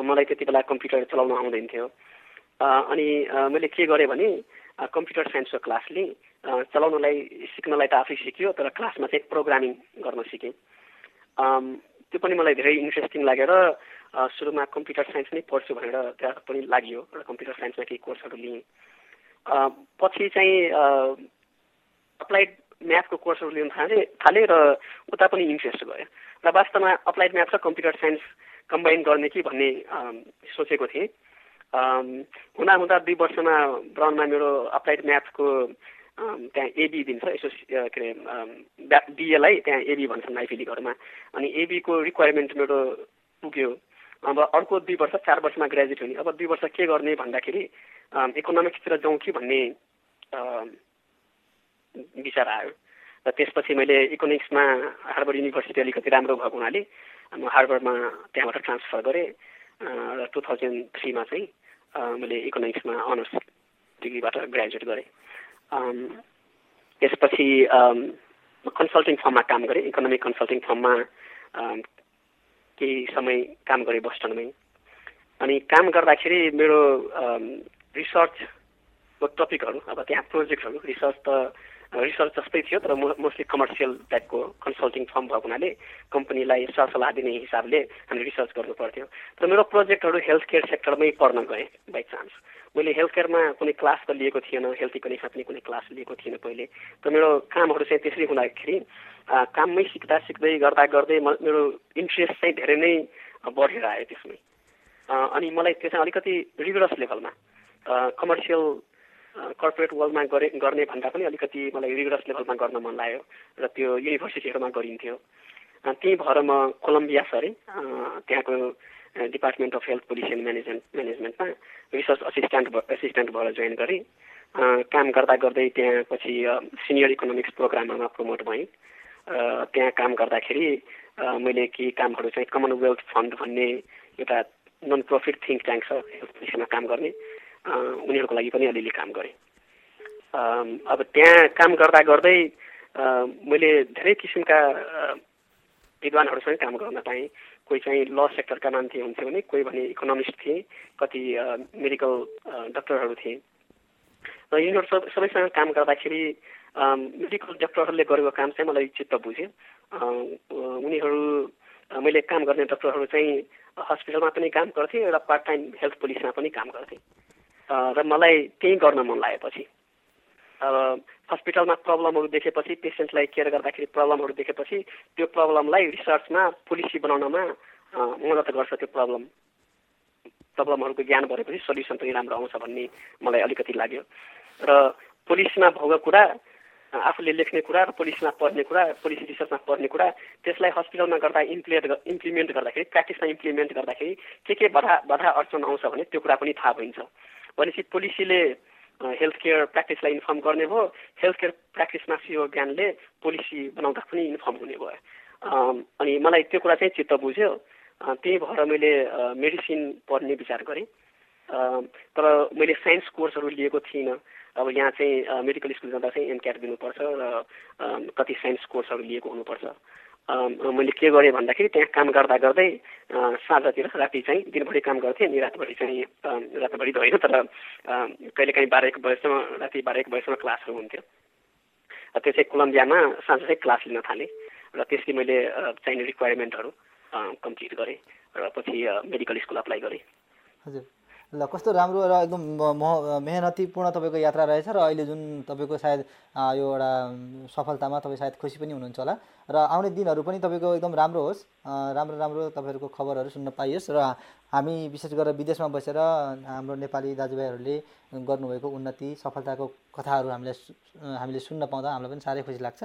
मलाई त्यति बेला कम्प्युटर चलाउन आउँदैन थियो अनि मैले के गरेँ भने कम्प्युटर साइन्सको क्लास लिएँ अ, चलाउनलाई सिक्नलाई त आफै सिक्यो तर क्लासमा चाहिँ प्रोग्रामिङ गर्न सिकेँ। त्यो पनि मलाई धेरै इन्ट्रेस्टिङ लागेर सुरुमा कम्प्युटर साइन्स नै पढ्छु भनेर त्यहाँ पनि लागि र कम्प्युटर साइन्समा केही कोर्सहरू लिएँ। पछि चाहिँ अप्लाइड म्याथको कोर्सहरू लिन थालेँ थालेँ र उता पनि इन्ट्रेस्ट गयो र वास्तवमा अप्लाइड म्याथ र कम्प्युटर साइन्स कम्बाइन गर्ने कि भन्ने सोचेको थिएँ। हुँदा हुँदा दुई वर्षमा ब्राउनमा मेरो अप्लाइड म्याथको त्यहाँ एबी दिन्छ यसो के अरे बिएलाई त्यहाँ एबी भन्छन् लिगहरूमा अनि एबीको रिक्वायरमेन्ट मेरो पुग्यो। अब अर्को दुई वर्ष चार वर्षमा ग्रेजुएट हुने। अब दुई वर्ष के गर्ने भन्दाखेरि इकोनोमिक्सतिर जाउँ कि भन्ने विचार आयो र त्यसपछि मैले इकोनोमिक्समा हार्वर्ड युनिभर्सिटी अलिकति राम्रो भएको हुनाले म हार्वर्डमा त्यहाँबाट ट्रान्सफर गरेँ र टु थाउजन्ड थ्रीमा चाहिँ मैले इकोनोमिक्समा अनर्स डिग्रीबाट ग्रेजुएट गरेँ त्यसपछि कन्सल्टिङ फर्ममा काम गरेँ इकोनोमिक कन्सल्टिङ फर्ममा केही समय काम गरेँ बोस्टनमै अनि काम गर्दाखेरि मेरो रिसर्चको टपिकहरू अब त्यहाँ प्रोजेक्टहरू रिसर्च त रिसर्च जस्तै थियो तर मोस्टली कमर्सियल टाइपको कन्सल्टिङ फर्म भएको हुनाले कम्पनीलाई सरसल्लाह दिने हिसाबले हामीले रिसर्च गर्नु पर्थ्यो। तर मेरो प्रोजेक्टहरू हेल्थ केयर सेक्टरमै पढ्न गएँ बाई चान्स मैले हेल्थ केयरमा कुनै क्लास त लिएको थिएन हेल्थ इकोनोमिक्समा पनि कुनै क्लास लिएको थिएन पहिले। तर मेरो कामहरू चाहिँ त्यसरी हुँदाखेरि काममै सिक्दा सिक्दै गर्दा गर्दै मेरो इन्ट्रेस्ट चाहिँ धेरै नै बढेर आयो त्यसमै। अनि मलाई त्यो चाहिँ अलिकति रिगरस लेभलमा कमर्सियल कर्पोरेट वर्ल्डमा गरे गर्ने भन्दा पनि अलिकति मलाई रिगरस लेभलमा गर्न मन लाग्यो र त्यो युनिभर्सिटीहरूमा गरिन्थ्यो। त्यही भएर म कोलम्बिया सरेँ त्यहाँको department of health policy and management म्यानेजमेन्टमा research assistant assistant भएर जोइन गरेँ। काम गर्दा गर्दै त्यहाँ पछि सिनियर इकोनोमिक्स प्रोग्रामहरूमा प्रमोट भएँ। त्यहाँ काम गर्दाखेरि मैले केही कामहरू चाहिँ कमनवेल्थ फन्ड भन्ने एउटा नन प्रफिट थिङ्क ट्याङ्क छ हेल्थ पोलिसीमा काम गर्ने। उनीहरूको लागि पनि अलिअलि काम गरेँ। अब त्यहाँ काम गर्दा गर्दै मैले धेरै किसिमका विद्वानहरूसँग काम गर्न पाएँ। कोही चाहिँ ल सेक्टरका मान्छे हुन्थ्यो भने कोही भने इकोनोमिस्ट थिए कति मेडिकल डक्टरहरू थिए। र यिनीहरू सब सबैसँग काम गर्दाखेरि मेडिकल डक्टरहरूले गरेको काम चाहिँ मलाई चित्त बुझ्यो। उनीहरू मैले काम गर्ने डक्टरहरू चाहिँ हस्पिटलमा पनि काम गर्थे र पार्ट टाइम हेल्थ पोलिसीमा पनि काम गर्थे। र मलाई त्यही गर्न मन लागेपछि अब हस्पिटलमा प्रब्लमहरू देखेपछि पेसेन्टलाई केयर गर्दाखेरि प्रब्लमहरू देखेपछि त्यो प्रब्लमलाई रिसर्चमा पोलिसी बनाउनमा मद्दत गर्छ त्यो प्रब्लम प्रब्लमहरूको ज्ञान भएपछि सल्युसन पनि राम्रो आउँछ भन्ने मलाई अलिकति लाग्यो। र पोलिसीमा भएको कुरा आफूले लेख्ने कुरा र पोलिसीमा पढ्ने कुरा पोलिसी रिसर्चमा पढ्ने कुरा त्यसलाई हस्पिटलमा गर्दा इम्प्लिमेन्ट इम्प्लिमेन्ट गर्दाखेरि प्र्याक्टिसमा इम्प्लिमेन्ट गर्दाखेरि के के बाधा बाधा अडचन आउँछ भने त्यो कुरा पनि थाहा भइन्छ। भनेपछि पोलिसीले हेल्थ केयर प्र्याक्टिसलाई इन्फर्म गर्ने भयो। हेल्थ केयर प्र्याक्टिसमा सियो ज्ञानले पोलिसी बनाउँदा पनि इन्फर्म हुने भयो। अनि मलाई त्यो कुरा चाहिँ चित्त बुझ्यो। त्यही भएर मैले मेडिसिन पढ्ने विचार गरेँ। तर मैले साइन्स कोर्सहरू लिएको थिइनँ। अब यहाँ चाहिँ मेडिकल स्कुल जाँदा चाहिँ एमक्याट दिनुपर्छ र कति साइन्स कोर्सहरू लिएको हुनुपर्छ। मैले के गरेँ भन्दाखेरि त्यहाँ काम गर्दा गर्दै साँझतिर राति चाहिँ दिनभरि काम गर्थेँ अनि रातभरि चाहिँ रातभरि त होइन तर कहिलेकाहीँ बाह्र एक बजीसम्म राति बाह्र एक बजीसम्म क्लासहरू हुन्थ्यो। त्यो चाहिँ कोलम्बियामा साँझ चाहिँ क्लास लिन थालेँ र त्यसले मैले चाहिने रिक्वायरमेन्टहरू कम्प्लिट गरेँ र पछि मेडिकल स्कुल अप्लाई गरेँ। हजुर। ल कस्तो राम्रो र एकदम म- म- मेहनतीपूर्ण तपाईँको यात्रा रहेछ र अहिले जुन तपाईँको सायद यो एउटा सफलतामा तपाईँ सायद खुसी पनि हुनुहुन्छ होला। र आउने दिनहरू पनि तपाईँको एकदम राम्रो होस् राम्रो राम्रो तपाईँहरूको खबरहरू सुन्न पाइयोस् र हामी विशेष गरेर विदेशमा बसेर हाम्रो नेपाली दाजुभाइहरूले गर्नुभएको उन्नति सफलताको कथाहरू हामीलाई हामीले सुन्न पाउँदा हामीलाई पनि साह्रै खुसी लाग्छ।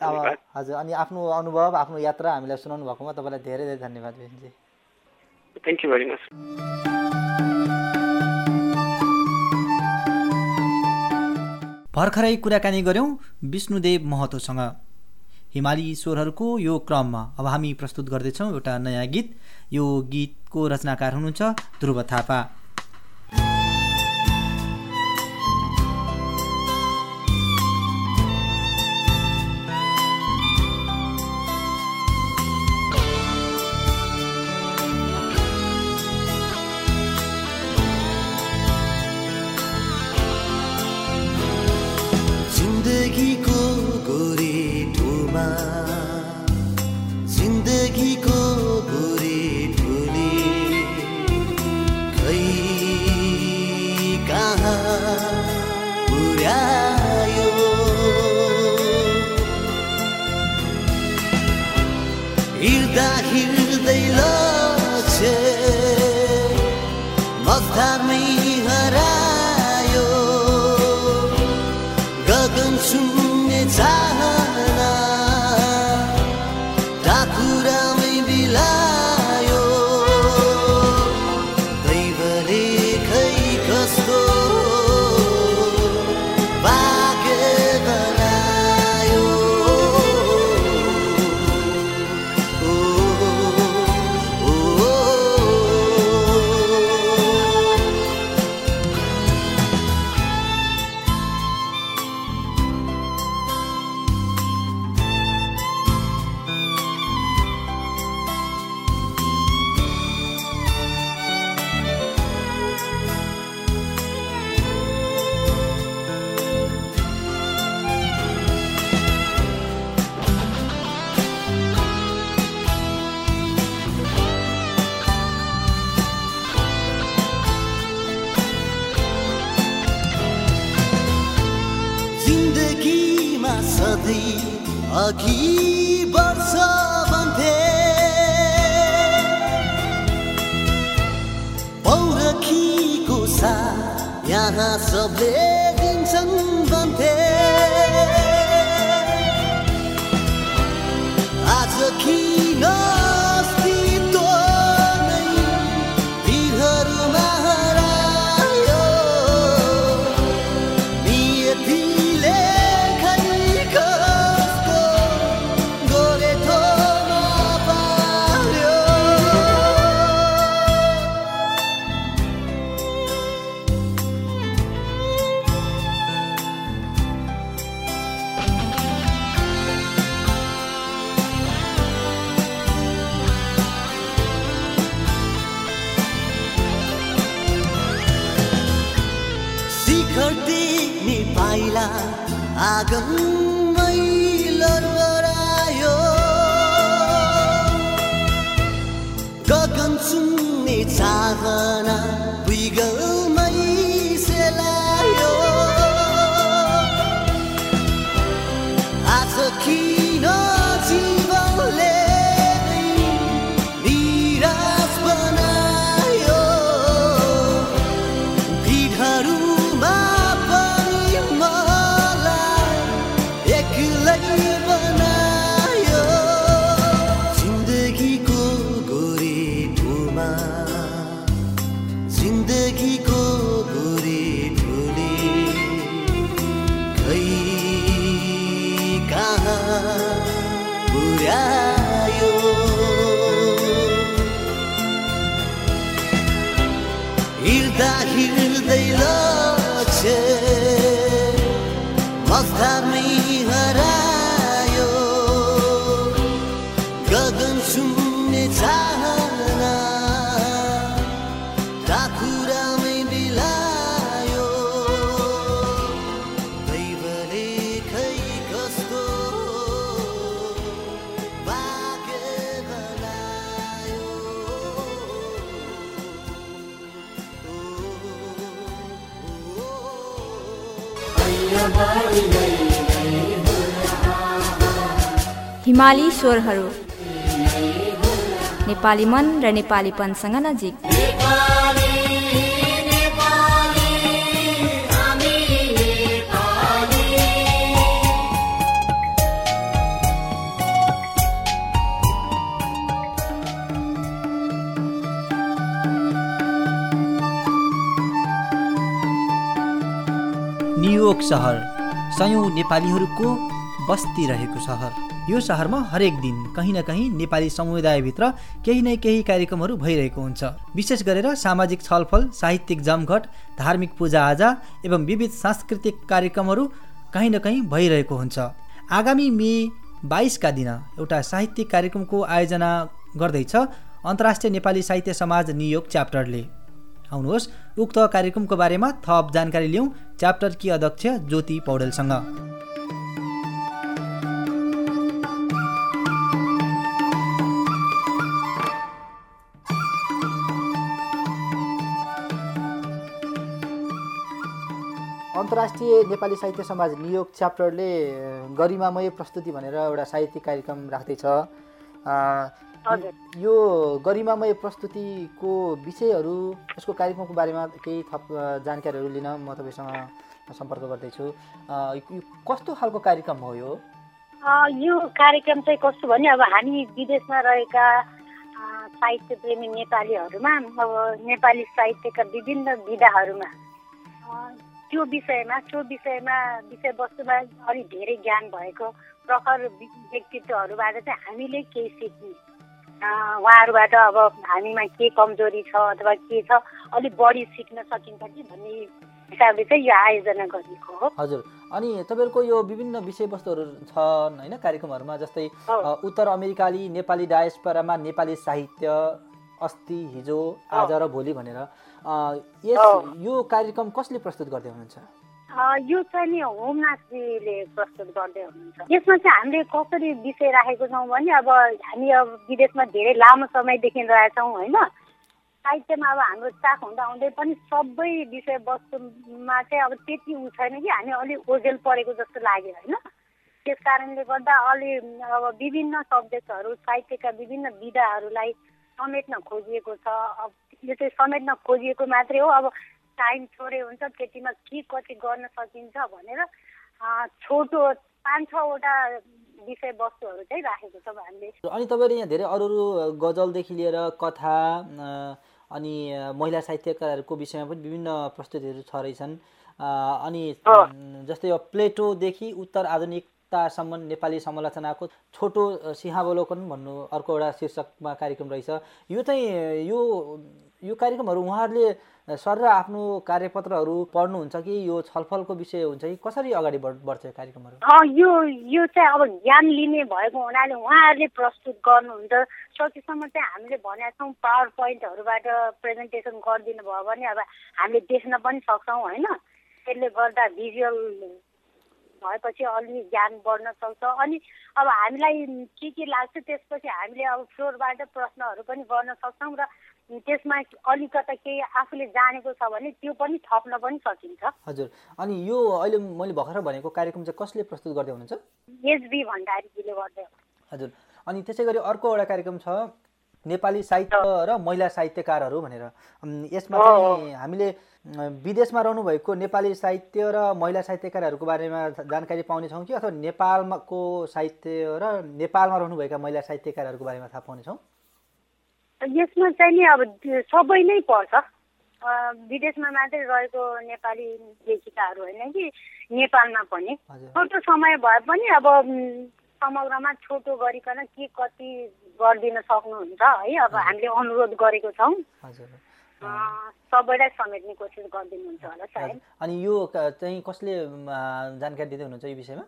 अब हजुर अनि आफ्नो अनुभव आफ्नो यात्रा हामीलाई सुनाउनु भएकोमा तपाईँलाई धेरै धेरै धन्यवाद Benji thank you very much भर्खरै कुराकानी गऱ्यौँ विष्णुदेव महतोसँग। हिमाली ईश्वरहरूको यो क्रममा अब हामी प्रस्तुत गर्दैछौँ एउटा नयाँ गीत। यो गीतको रचनाकार हुनुहुन्छ ध्रुव Thapa. that here they love. हिमाली स्वरहरू। नेपाली मन र नेपालीपनसँग नजिक। न्युयोर्क सहर सयौँ नेपालीहरूको बस्ती रहेको सहर। यो सहरमा हरेक दिन कहीँ न कहीँ नेपाली समुदायभित्र केही न केही कार्यक्रमहरू भइरहेको हुन्छ। विशेष गरेर सामाजिक छलफल साहित्यिक जमघट धार्मिक पूजाआजा एवं विविध सांस्कृतिक कार्यक्रमहरू कहीँ न कहीँ भइरहेको हुन्छ। आगामी मे बाइसका दिन एउटा साहित्यिक कार्यक्रमको आयोजना गर्दैछ अन्तर्राष्ट्रिय नेपाली साहित्य समाज न्युयोर्क च्याप्टरले। आउनुहोस्। उक्त कार्यक्रमको बारेमा थप जानकारी लिउँ। च्याप्टरकी अध्यक्ष ज्योति पौडेलसँग। अन्तर्राष्ट्रिय नेपाली साहित्य समाज न्युयोर्क च्याप्टरले गरिमामय प्रस्तुति भनेर एउटा साहित्यिक कार्यक्रम राख्दैछ। यो गरिमामय प्रस्तुतिको विषयहरू यसको कार्यक्रमको बारेमा केही थप जानकारीहरू लिन म तपाईँसँग सम्पर्क गर्दैछु। कस्तो खालको कार्यक्रम हो यो? यो कार्यक्रम चाहिँ कस्तो भने अब हामी विदेशमा रहेका साहित्य प्रेमी नेपालीहरूमा अब नेपाली साहित्यका विभिन्न विधाहरूमा त्यो विषयमा त्यो विषयमा विषयवस्तुमा अलिक धेरै ज्ञान भएको प्रखर व्यक्तित्वहरूबाट चाहिँ हामीले केही सिक्ने। उहाँहरूबाट अब हामीमा के कमजोरी छ अथवा के छ अलिक बढी सिक्न सकिन्छ कि भन्ने हिसाबले चाहिँ यो आयोजना गरिएको हो। हजुर। अनि तपाईँहरूको यो विभिन्न विषयवस्तुहरू छन् होइन कार्यक्रमहरूमा जस्तै उत्तर अमेरिकाली नेपाली डायस्परामा नेपाली साहित्य अस्ति हिजो आज र भोलि भनेर यस यो कार्यक्रम कसले प्रस्तुत गर्दै हुनुहुन्छ? यो चाहिँ नि होमनाथजीले प्रस्तुत गर्दै हुनुहुन्छ। यसमा चाहिँ हामीले कसरी विषय राखेको छौँ भने अब हामी अब विदेशमा धेरै लामो समयदेखि रहेछौँ होइन? साहित्यमा अब हाम्रो चाख हुँदा हुँदै पनि सबै विषयवस्तुमा चाहिँ अब त्यति उ छैन कि हामी अलिक ओझेल परेको जस्तो लाग्यो होइन? त्यस कारणले गर्दा अलि अब विभिन्न सब्जेक्टहरू साहित्यका विभिन्न विधाहरूलाई समेट्न खोजिएको छ। अब यो चाहिँ समेट्न खोजिएको मात्रै हो। अब टाइम थोरै हुन्छ त्यतिमा के कति गर्न सकिन्छ भनेर अँ, छोटो पाँच छवटा विषयवस्तुहरू चाहिँ राखेको छौँ हामीले। अनि तपाईँले यहाँ धेरै अरू अरू गजलदेखि लिएर कथा अ, अनि महिला साहित्यकारहरूको विषयमा पनि विभिन्न प्रस्तुतिहरू छ रहेछन्। अ, अनि जस्तै अब प्लेटोदेखि उत्तर आधुनिकतासम्म नेपाली समालोचनाको छोटो सिंहावलोकन भन्नु अर्को एउटा शीर्षकमा कार्यक्रम रहेछ। यो चाहिँ यो यो कार्यक्रमहरू उहाँहरूले सर आफ्नो कार्यपत्रहरू पढ्नुहुन्छ कि यो छलफलको विषय हुन्छ कि कसरी अगाडि बढ बढ्छ कार्यक्रमहरू? यो यो चाहिँ अब ज्ञान लिने भएको हुनाले उहाँहरूले प्रस्तुत गर्नुहुन्छ। सकेसम्म चाहिँ हामीले भनेका छौँ पावर पोइन्टहरूबाट प्रेजेन्टेसन गरिदिनु भयो भने अब हामीले देख्न पनि सक्छौँ होइन? त्यसले गर्दा भिजुअल भएपछि अलि ज्ञान बढ्न सक्छ। अनि अब हामीलाई के के लाग्छ त्यसपछि हामीले अब फ्लोरबाट प्रश्नहरू पनि गर्न सक्छौँ र त्यसमा अलिकता केही आफूले जानेको छ भने त्यो पनि थप्न पनि सकिन्छ। हजुर। अनि यो अहिले मैले भर्खर भनेको कार्यक्रम चाहिँ कसले प्रस्तुत गर्दै हुनुहुन्छ? एचबी भण्डारीजीले गर्दै हजुर। अनि त्यसै गरी अर्को एउटा कार्यक्रम छ नेपाली साहित्य र महिला साहित्यकारहरू भनेर। यसमा चाहिँ हामीले विदेशमा रहनुभएको नेपाली साहित्य र महिला साहित्यकारहरूको बारेमा जानकारी पाउनेछौँ कि अथवा नेपालको साहित्य र नेपालमा रहनुभएका महिला साहित्यकारहरूको बारेमा थाहा पाउनेछौँ यसमा चाहिँ नि अब सबै नै पर्छ। विदेशमा मात्रै रहेको नेपाली लेखिकाहरू होइन कि नेपालमा पनि। छोटो समय भए पनि अब समग्रमा छोटो गरिकन के कति गरिदिन सक्नुहुन्छ है अब हामीले अनुरोध गरेको छौँ। सबैलाई समेट्ने कोसिस गरिदिनुहुन्छ होला सायद। अनि यो चाहिँ कसले जानकारी दिँदै हुनुहुन्छ यो विषयमा?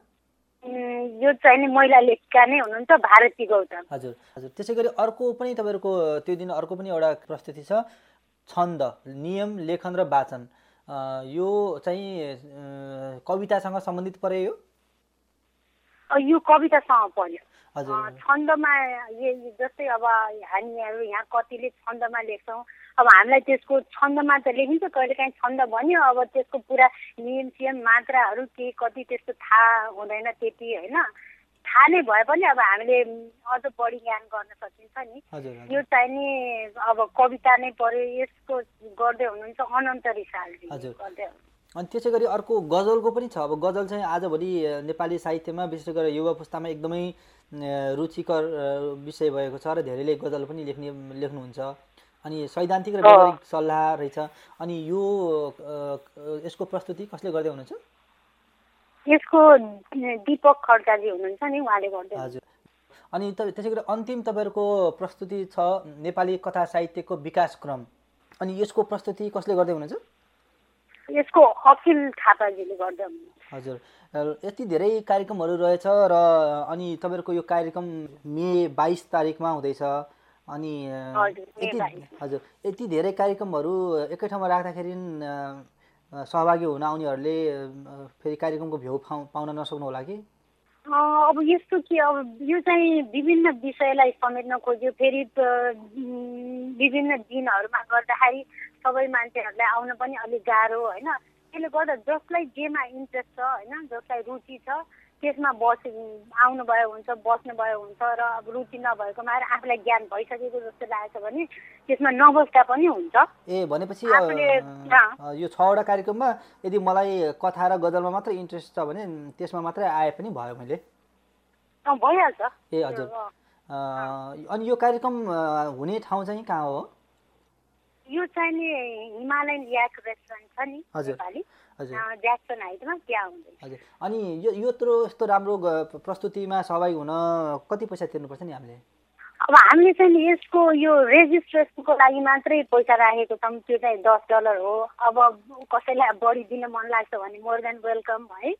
यो चाहिँ नि महिला लेखिका नै हुनुहुन्छ भारती गौतम। हजुर हजुर। त्यसै गरी अर्को पनि तपाईँहरूको त्यो दिन अर्को पनि एउटा प्रस्तुति छ छन्द नियम लेखन र वाचन। यो चाहिँ कवितासँग सम्बन्धित पऱ्यो यो यो कवितासँग पर्यो। छन्दमा जस्तै अब हामीहरू यहाँ कतिले छन्दमा लेख्छौँ। अब हामीलाई त्यसको छन्दमा त लेखिन्छ कहिले काहीँ छन्द भन्यो अब त्यसको पुरा नियम सियम मात्राहरू के कति त्यस्तो थाहा हुँदैन त्यति होइन? थाहा नै भए पनि अब हामीले अझ बढी ज्ञान गर्न सकिन्छ नि। यो चाहिँ नि अब कविता नै पर्यो यसको गर्दै हुनुहुन्छ अनन्त रिसालजी। गर्दै। अनि त्यसै गरी अर्को गजलको पनि छ। अब गजल चाहिँ आजभोलि नेपाली साहित्यमा विशेष गरेर युवा पुस्तामा एकदमै रुचिकर विषय भएको छ र धेरैले गजल पनि लेख्ने लेख्नुहुन्छ। अनि सैद्धान्तिक र। वैज्ञानिक सल्लाह रहेछ। अनि यो यसको प्रस्तुति कसले गर्दै हुनुहुन्छ? यसको दिपक खड्काजी हुनुहुन्छ नि उहाँले गर्दै। हजुर। अनि त्यसै गरी अन्तिम तपाईँहरूको प्रस्तुति छ नेपाली कथा साहित्यको विकास क्रम अनि यसको प्रस्तुति कसले गर्दै हुनुहुन्छ? यसको अखिल थापाजीले गर्दै हुनुहुन्छ। हजुर। यति धेरै कार्यक्रमहरू रहेछ र अनि तपाईँहरूको यो कार्यक्रम मे बाइस तारिकमा हुँदैछ। अनि यति 22 हजुर यति धेरै कार्यक्रमहरू एकै ठाउँमा राख्दाखेरि सहभागी हुन आउनेहरूले फेरि कार्यक्रमको भ्यू पाउ पाउन नसक्नु होला कि? अब यस्तो कि अब यो चाहिँ विभिन्न विषयलाई समेट्न खोज्यो। फेरि विभिन्न दिनहरूमा गर्दाखेरि सबै मान्छेहरूलाई आउन पनि अलिक गाह्रो होइन? त्यसले गर्दा जसलाई जेमा इन्ट्रेस्ट छ होइन? जसलाई रुचि छ त्यसमा बस आउनुभयो हुन्छ बस्नुभयो हुन्छ र अब रुचि नभएकोमा आएर आफूलाई ज्ञान भइसकेको जस्तो लागेको छ भने त्यसमा नबस्दा पनि हुन्छ। ए भनेपछि यो छवटा कार्यक्रममा यदि मलाई कथा र गजलमा मात्र इन्ट्रेस्ट छ भने त्यसमा मात्रै आए पनि भयो मैले। भइहाल्छ। ए हजुर। अनि यो कार्यक्रम हुने ठाउँ चाहिँ कहाँ हो? यो चाहिँ हिमालयन याक रेस्टुरेन्ट छ नि हजुर, हजुर। अनि यो यत्रो यस्तो राम्रो प्रस्तुतिमा सहभागी हुन कति पैसा तिर्नुपर्छ नि हामीले? अब हामीले चाहिँ यसको यो रेजिस्ट्रेसनको लागि मात्रै पैसा राखेको छौँ। त्यो चाहिँ दस डलर हो। अब कसैलाई बढी दिन मन लाग्छ भने मोर देन वेलकम है।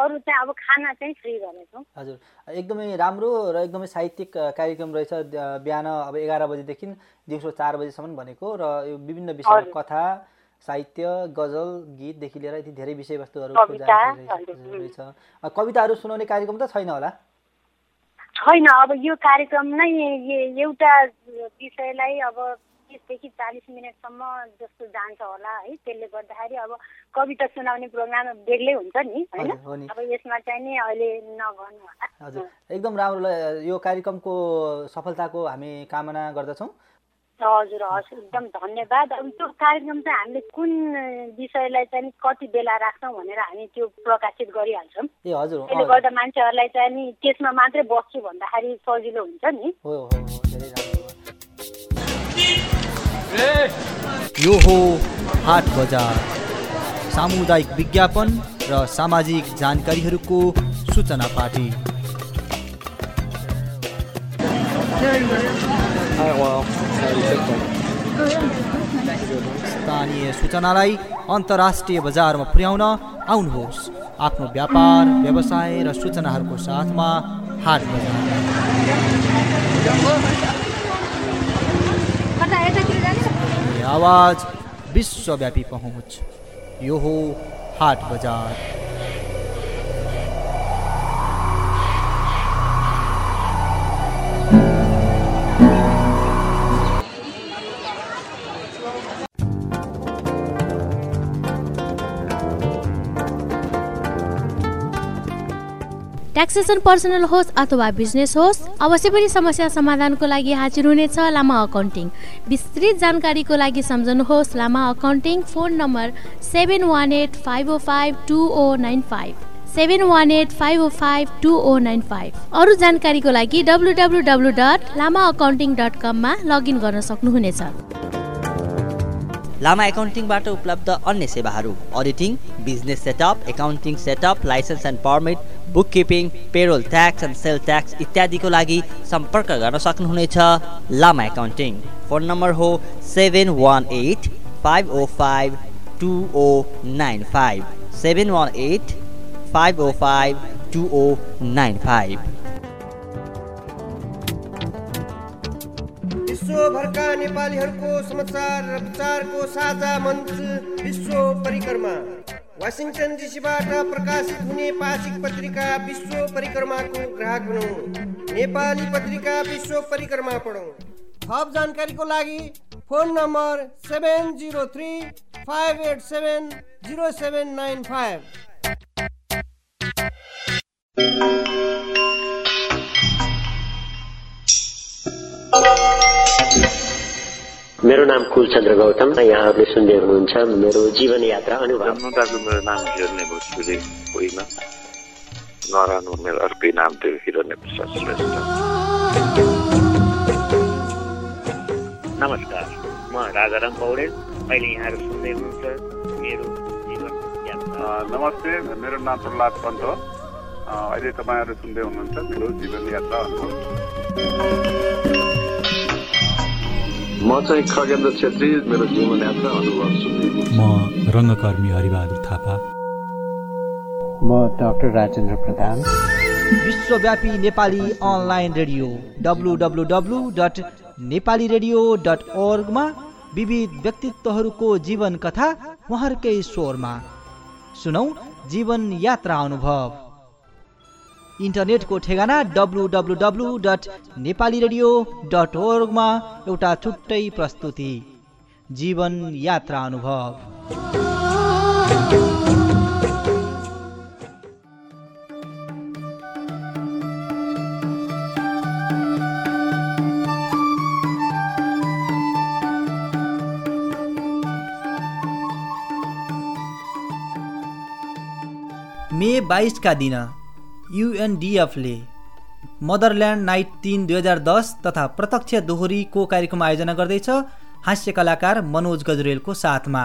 अरू चाहिँ अब खाना चाहिँ फ्री गरेछौँ हजुर। एकदमै राम्रो र एकदमै साहित्यिक कार्यक्रम रहेछ। बिहान अब एघार बजीदेखि दिउँसो चार बजीसम्म भनेको र यो विभिन्न हजुर। कथा साहित्य गजल गीतदेखि लिएर यति धेरै विषयवस्तुहरू रहेछ कविताहरू सुनाउने कार्यक्रम त छैन होला? छैन। अब यो कार्यक्रम नै एउटा विषयलाई अब तिसदेखि चालिस मिनटसम्म जस्तो जान्छ होला है। त्यसले गर्दाखेरि अब कविता सुनाउने प्रोग्राम बेग्लै हुन्छ नि होइन। अब यसमा चाहिँ नि अहिले नगर्नु होला। हजुर। एकदम राम्रो यो कार्यक्रमको सफलताको हामी कामना गर्दछौँ। हजुर हस् एकदम धन्यवाद। अब त्यो कार्यक्रम चाहिँ हामीले कुन विषयलाई चाहिँ कति बेला राख्छौँ भनेर हामी त्यो प्रकाशित गरिहाल्छौँ। ए हजुर त्यसले गर्दा मान्छेहरूलाई चाहिँ नि त्यसमा मात्रै बस्छु भन्दाखेरि सजिलो हुन्छ नि। यो हो हाट बजार। सामुदायिक विज्ञापन र सामाजिक जानकारीहरूको सूचना पार्टी। स्थानीय सूचनालाई अन्तर्राष्ट्रिय बजारमा पुर्याउन आउनुहोस्। आफ्नो व्यापार व्यवसाय र सूचनाहरूको साथमा हाट बजार। आवाज विश्वव्यापी पहुँच। यो हो हाट बजार। ट्याक्सेसन पर्सनल होस् अथवा बिजनेस होस् अवश्य पनि समस्या समाधानको लागि हाजिर हुनेछ लामा अकाउन्टिङ विस्तृत जानकारीको लागि सम्झनुहोस् Lama accounting phone number seven one eight five o five two o nine five seven one eight five o five two o nine five अरू जानकारीको लागि W W W dot Lama accounting dot कममा login गर्न सक्नुहुनेछ। लामा एकाउन्टिङबाट उपलब्ध अन्य सेवाहरू auditing business setup accounting setup licence and permit bookkeeping payroll tax and sale tax इत्यादिको लागि सम्पर्क गर्न सक्नुहुनेछ। लामा एकाउन्टिङ फ़ोन नम्बर हो seven one eight five o five two o nine five. Seven one eight five o five two o nine five. विश्वभरका नेपालीहरूको समाचार र विचारको साझा मञ्च विश्व परिक्रमा। वासिङटन डिसीबाट प्रकाशित हुने पाक्षिक पत्रिका विश्व परिक्रमाको ग्राहक बनौँ। नेपाली पत्रिका विश्व परिक्रमा पढौँ। थप जानकारीको लागि phone number seven zero three five eight seven zero seven nine five. मेरो नाम कुलचन्द्र गौतम यहाँहरूले सुन्दै हुनुहुन्छ मेरो जीवन यात्रा अनुभव मेरो नाम हेर्ने भोजपुरी होइन नराम्रो मेरो अर्कै नाम थियो हिरण्य प्रसाद श्रेष्ठ नमस्कार म राजाराम पौडेल। अहिले यहाँहरू सुन्दै हुनुहुन्छ मेरो जीवन यात्रा नमस्ते मेरो नाम प्रहलाद पन्त हो। अहिले तपाईँहरू सुन्दै हुनुहुन्छ मेरो जीवन यात्रा अनुभव म चाहिँ खगेन्द्र छेत्री मेरो जीवन यात्रा अनुभव सुन्दै म रङ्गकर्मी हरिबहादुर थापा। म डाक्टर राजेन्द्र प्रधान। विश्वव्यापी Nepali online radio W W W dot Nepali radio dot ओर्गमा विविध व्यक्तित्वहरूको जीवन कथा उहाँहरूकै स्वरमा। सुनौ जीवन यात्रा अनुभव। इन्टरनेटको ठेगाना W W W dot Nepali radio dot ओर्गमा एउटा छुट्टै प्रस्तुति। जीवन यात्रा अनुभव। मे बाइसका दिन युएनडिएफले मदरल्यान्ड नाइट तिन दुई हजार दस तथा प्रत्यक्ष दोहोरीको कार्यक्रम आयोजना गर्दैछ हास्य कलाकार मनोज गजरेलको साथमा।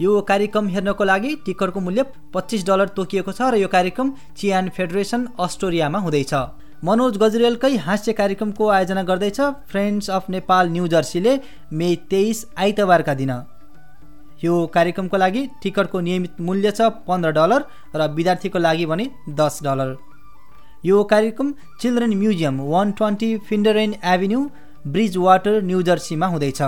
यो कार्यक्रम हेर्नको लागि टिकटको मूल्य पच्चिस डलर तोकिएको छ र यो कार्यक्रम चियान फेडरेसन अस्टोरियामा हुँदैछ। मनोज गजरेलकै हास्य कार्यक्रमको आयोजना गर्दैछ फ्रेन्ड्स अफ नेपाल न्यू जर्सीले मे तेइस आइतबारका दिन। यो कार्यक्रमको लागि टिकटको नियमित मूल्य छ पन्ध्र डलर र विद्यार्थीको लागि भने दस डलर। यो कार्यक्रम children museum one twenty Finderne avenue Bridgewater new जर्सीमा हुँदैछ।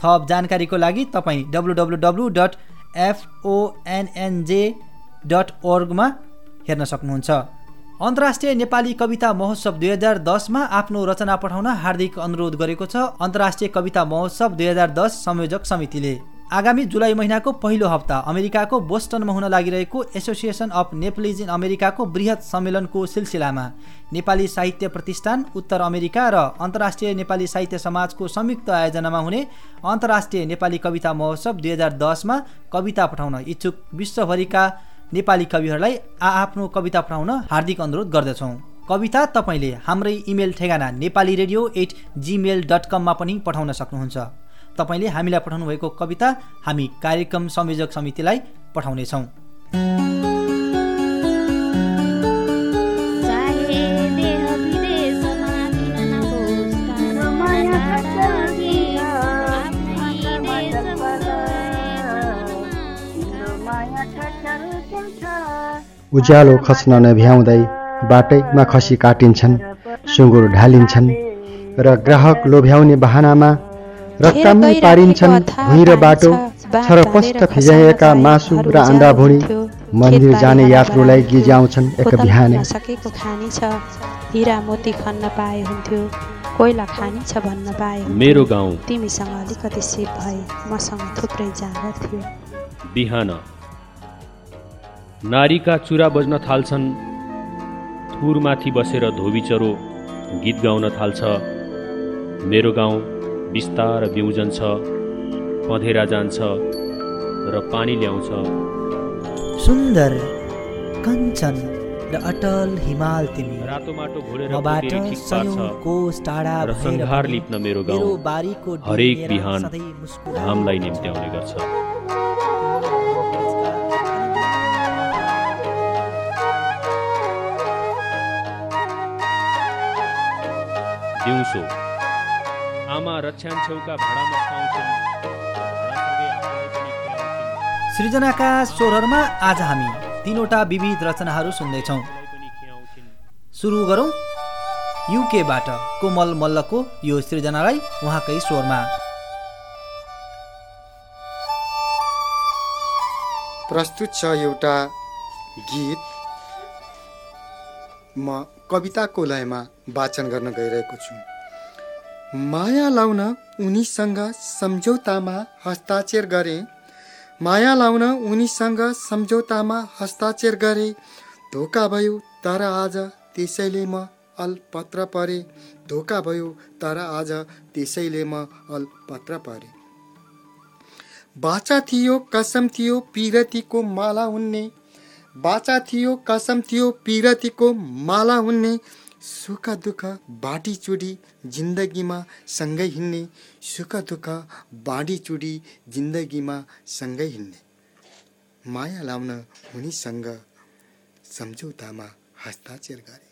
थप जानकारीको लागि तपाईँ W W W dot FONNJ dot ओर्गमा हेर्न सक्नुहुन्छ। अन्तर्राष्ट्रिय नेपाली कविता महोत्सव दुई हजार दसमा आफ्नो रचना पठाउन हार्दिक अनुरोध गरेको छ अन्तर्राष्ट्रिय कविता महोत्सव दुई हजार दस संयोजक समितिले। आगामी जुलाई महिनाको पहिलो हप्ता अमेरिकाको बोस्टनमा हुन लागिरहेको एसोसिएसन अफ नेप्लिज इन अमेरिकाको वृहत सम्मेलनको सिलसिलामा नेपाली साहित्य प्रतिष्ठान उत्तर अमेरिका र अन्तर्राष्ट्रिय नेपाली साहित्य समाजको संयुक्त आयोजनामा हुने अन्तर्राष्ट्रिय नेपाली कविता महोत्सव दुई हजार दसमा कविता पठाउन इच्छुक विश्वभरिका नेपाली कविहरूलाई आआफ्नो कविता पठाउन हार्दिक अनुरोध गर्दछौँ। कविता तपाईँले हाम्रै इमेल ठेगाना Nepali radio at Gmail dot कममा पनि पठाउन सक्नुहुन्छ। तपाईँले हामीलाई पठाउनु भएको कविता हामी कार्यक्रम संयोजक समितिलाई पठाउनेछौँ। उज्यालो खस्न नभ्याउँदै बाटैमा खसी काटिन्छन् सुँगुर ढालिन्छन् र ग्राहक लोभ्याउने बहानामा रक्तामै पारिन्छन् भुइँ र बाटो छरपष्ट फिजाइएका मासु र अन्डा भुँडी मन्दिर जाने यात्रुलाई गिज्याउँछन् एक बिहानै। सकेको खानी छ। हिरा मोती खन्न पाए हुन्थ्यो। कोइला खानी छ भन्न पाए। मेरो गाउँ। तिमीसँग अलिकति सिप भए मसँग थुप्रै जाँगर थियो। बिहान। नारीका चुरा बज्न थाल्छन्। थुरमाथि बसेर धोबी चरो गीत गाउन थाल्छ। मेरो गाउँ बिस्तार बिउजन छ पँधेरा जान्छ र पानी ल्याउँछ। सुन्दर कञ्चन र अटल हिमाल तिमी। रातो माटो घोलेर मबाट पोतेरी ठिक सयौं पार्छ कोस टाढा र पनि लिप्न मेरो गाउँ बारीको हरेक बिहान घामलाई निम्त्याउने गर्छ। दिउँसो। आमा रक्षान छेउका भाँडामा खुवाउँछिन्। सृजनाका स्वरहरूमा आज हामी तिनवटा विविध रचनाहरू सुन्दैछौँ सुरु गरौँ युकेबाट कोमल मल्लको यो सृजनालाई उहाँकै स्वरमा प्रस्तुत छ एउटा गीत म कविताको लयमा वाचन गर्न गइरहेको छु माया लाउन उनीसँग सम्झौतामा हस्ताक्षर गरे। माया लाउन उनीसँग सम्झौतामा हस्ताक्षर गरे। धोका भयो तर आज त्यसैले म अल्पत्र परे। धोका भयो तर आज त्यसैले म अल्पत्र परे। बाचा थियो कसम थियो पिरतीको माला हुन्ने बाचा थियो कसम थियो पिरतीको माला हुन्ने सुख दुःख बाटी चुडी जिन्दगीमा सँगै हिँड्ने सुख दुःख बाँडी चुडी जिन्दगीमा सँगै हिँड्ने। माया लाउन उनीसँग सम्झौतामा हस्ताक्षर गरे।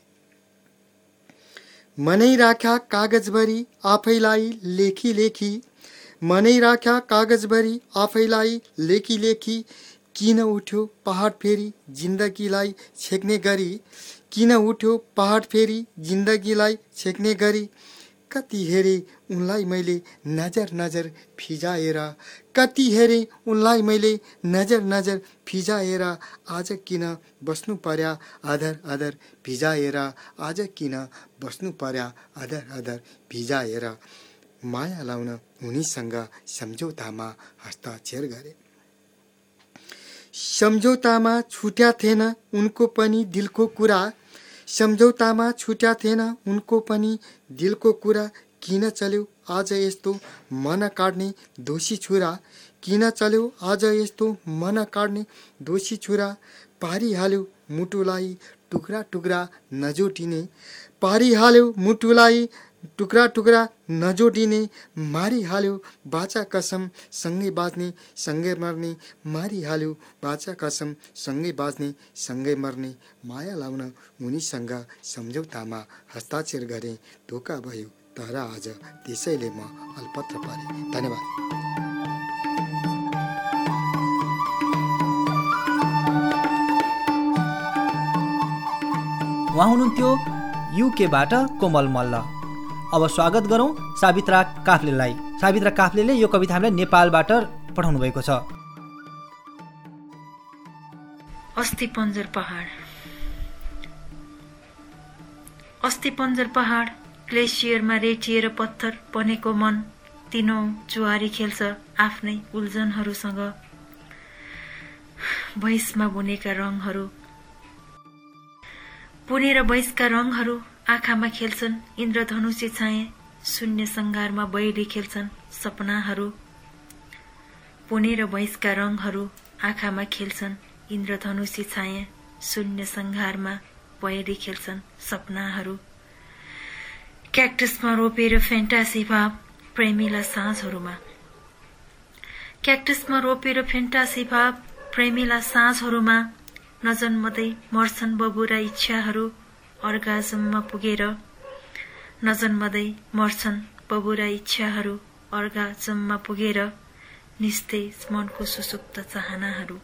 मनै राख्या कागजभरि आफैलाई लेखी लेखी मनै राख्या कागजभरि आफैलाई लेखी लेखी किन उठ्यो पहाड फेरि जिन्दगीलाई छेक्ने गरी किन उठ्यो पहाड फेरि जिन्दगीलाई छेक्ने गरी? कति हेरे उनलाई मैले नजर नजर फिजाएर कति हेरे उनलाई मैले नजर नजर फिजाएर आज किन बस्नु पर्या आधर आधर भिजाएर आज किन बस्नु पर्या आधर आधर भिजाएर? माया लाउन उनीसँग सम्झौतामा हस्ताक्षर गरे। सम्झौतामा छुट्या थिएन उनको पनि दिलको कुरा। सम्झौतामा छुट्या थिएन उनको पनि दिलको कुरा किन चल्यो? आज यस्तो मन काट्ने दोषी छुरा किन चल्यो? आज यस्तो मन काट्ने दोषी छुरा पारिहाल्यो मुटुलाई टुक्रा टुक्रा नजोटिने पारिहाल्यो मुटुलाई टुक्रा टुक्रा नजोडिने मारिहाल्यो बाचा कसम सँगै बाँच्ने सँगै मर्ने मारिहाल्यो बाचा कसम सँगै बाँच्ने सँगै मर्ने माया लाउन उनीसँग सम्झौतामा हस्ताक्षर गरे धोका भयो तर आज त्यसैले म अल्पत्र परेँ। धन्यवाद। उहाँ हुनुहुन्थ्यो युकेबाट कोमल मल्ल। अब स्वागत गरौँ सावित्रा काफ्लेलाई सावित्रा काफ्लेले यो कविता हामीलाई नेपालबाट पठाउनु भएको छ। अस्ति पन्जर पहाड। अस्ति पन्जर पहाड ग्लेसियरमा रेटिएर पत्थर बनेको मन तिनौँ जुहारी खेल्छ आफ्नै उल्झनहरूसँग भैँसमा बुनेका रङहरू। पुनेर भैँसका रङहरू आँखामा खेल्छन् इन्द्रधनुषी छाए शून्य सङ्घारमा बैली खेल्छन् सपनाहरू। पुनेर भैँसका रङहरू आँखामा खेल्छन् इन्द्रधनुषी छाए शून्य सङ्घारमा पहेली खेल्छन् सपनाहरू। क्याक्टसमा रोपेर फेन्टासी भाव प्रेमीला साँझहरूमा। क्याक्टसमा रोपेर फेन्टासी भाव प्रेमीला साँझहरूमा। नजन्मदै मर्छन् बबुरा इच्छाहरू। अर्गाजममा पुगेर नजन्मदै मर्छन् बबुरा इच्छाहरू। अर्गाजममा पुगेर निस्तेज मनको सुसुप्त चाहनाहरू।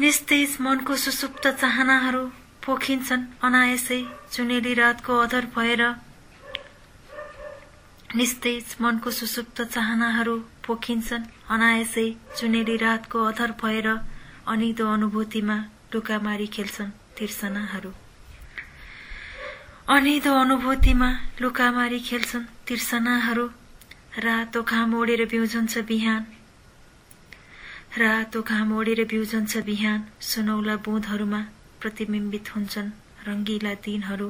निस्तेज मनको सुसुप्त चाहनाहरू पोखिन्छन् अनायसै चुनेली रातको अधर भएर। निस्तेज मनको सुसुप्त चाहनाहरू पोखिन्छन् अनायसै चुनेली रातको अधर भएर अनिदो अनुभूतिमा लुकामारी खेल्छन् तिर्सनाहरू। अनिदो अनुभूतिमा लुकामारी खेल्छन् तिर्सनाहरू। रातो घाम ओढेर बिउजन्छ बिहान। रातो घाम ओढेर बिउजन्छ बिहान सुनौला बुँदहरूमा प्रतिबिम्बित हुन्छन् रङ्गिला दिनहरू।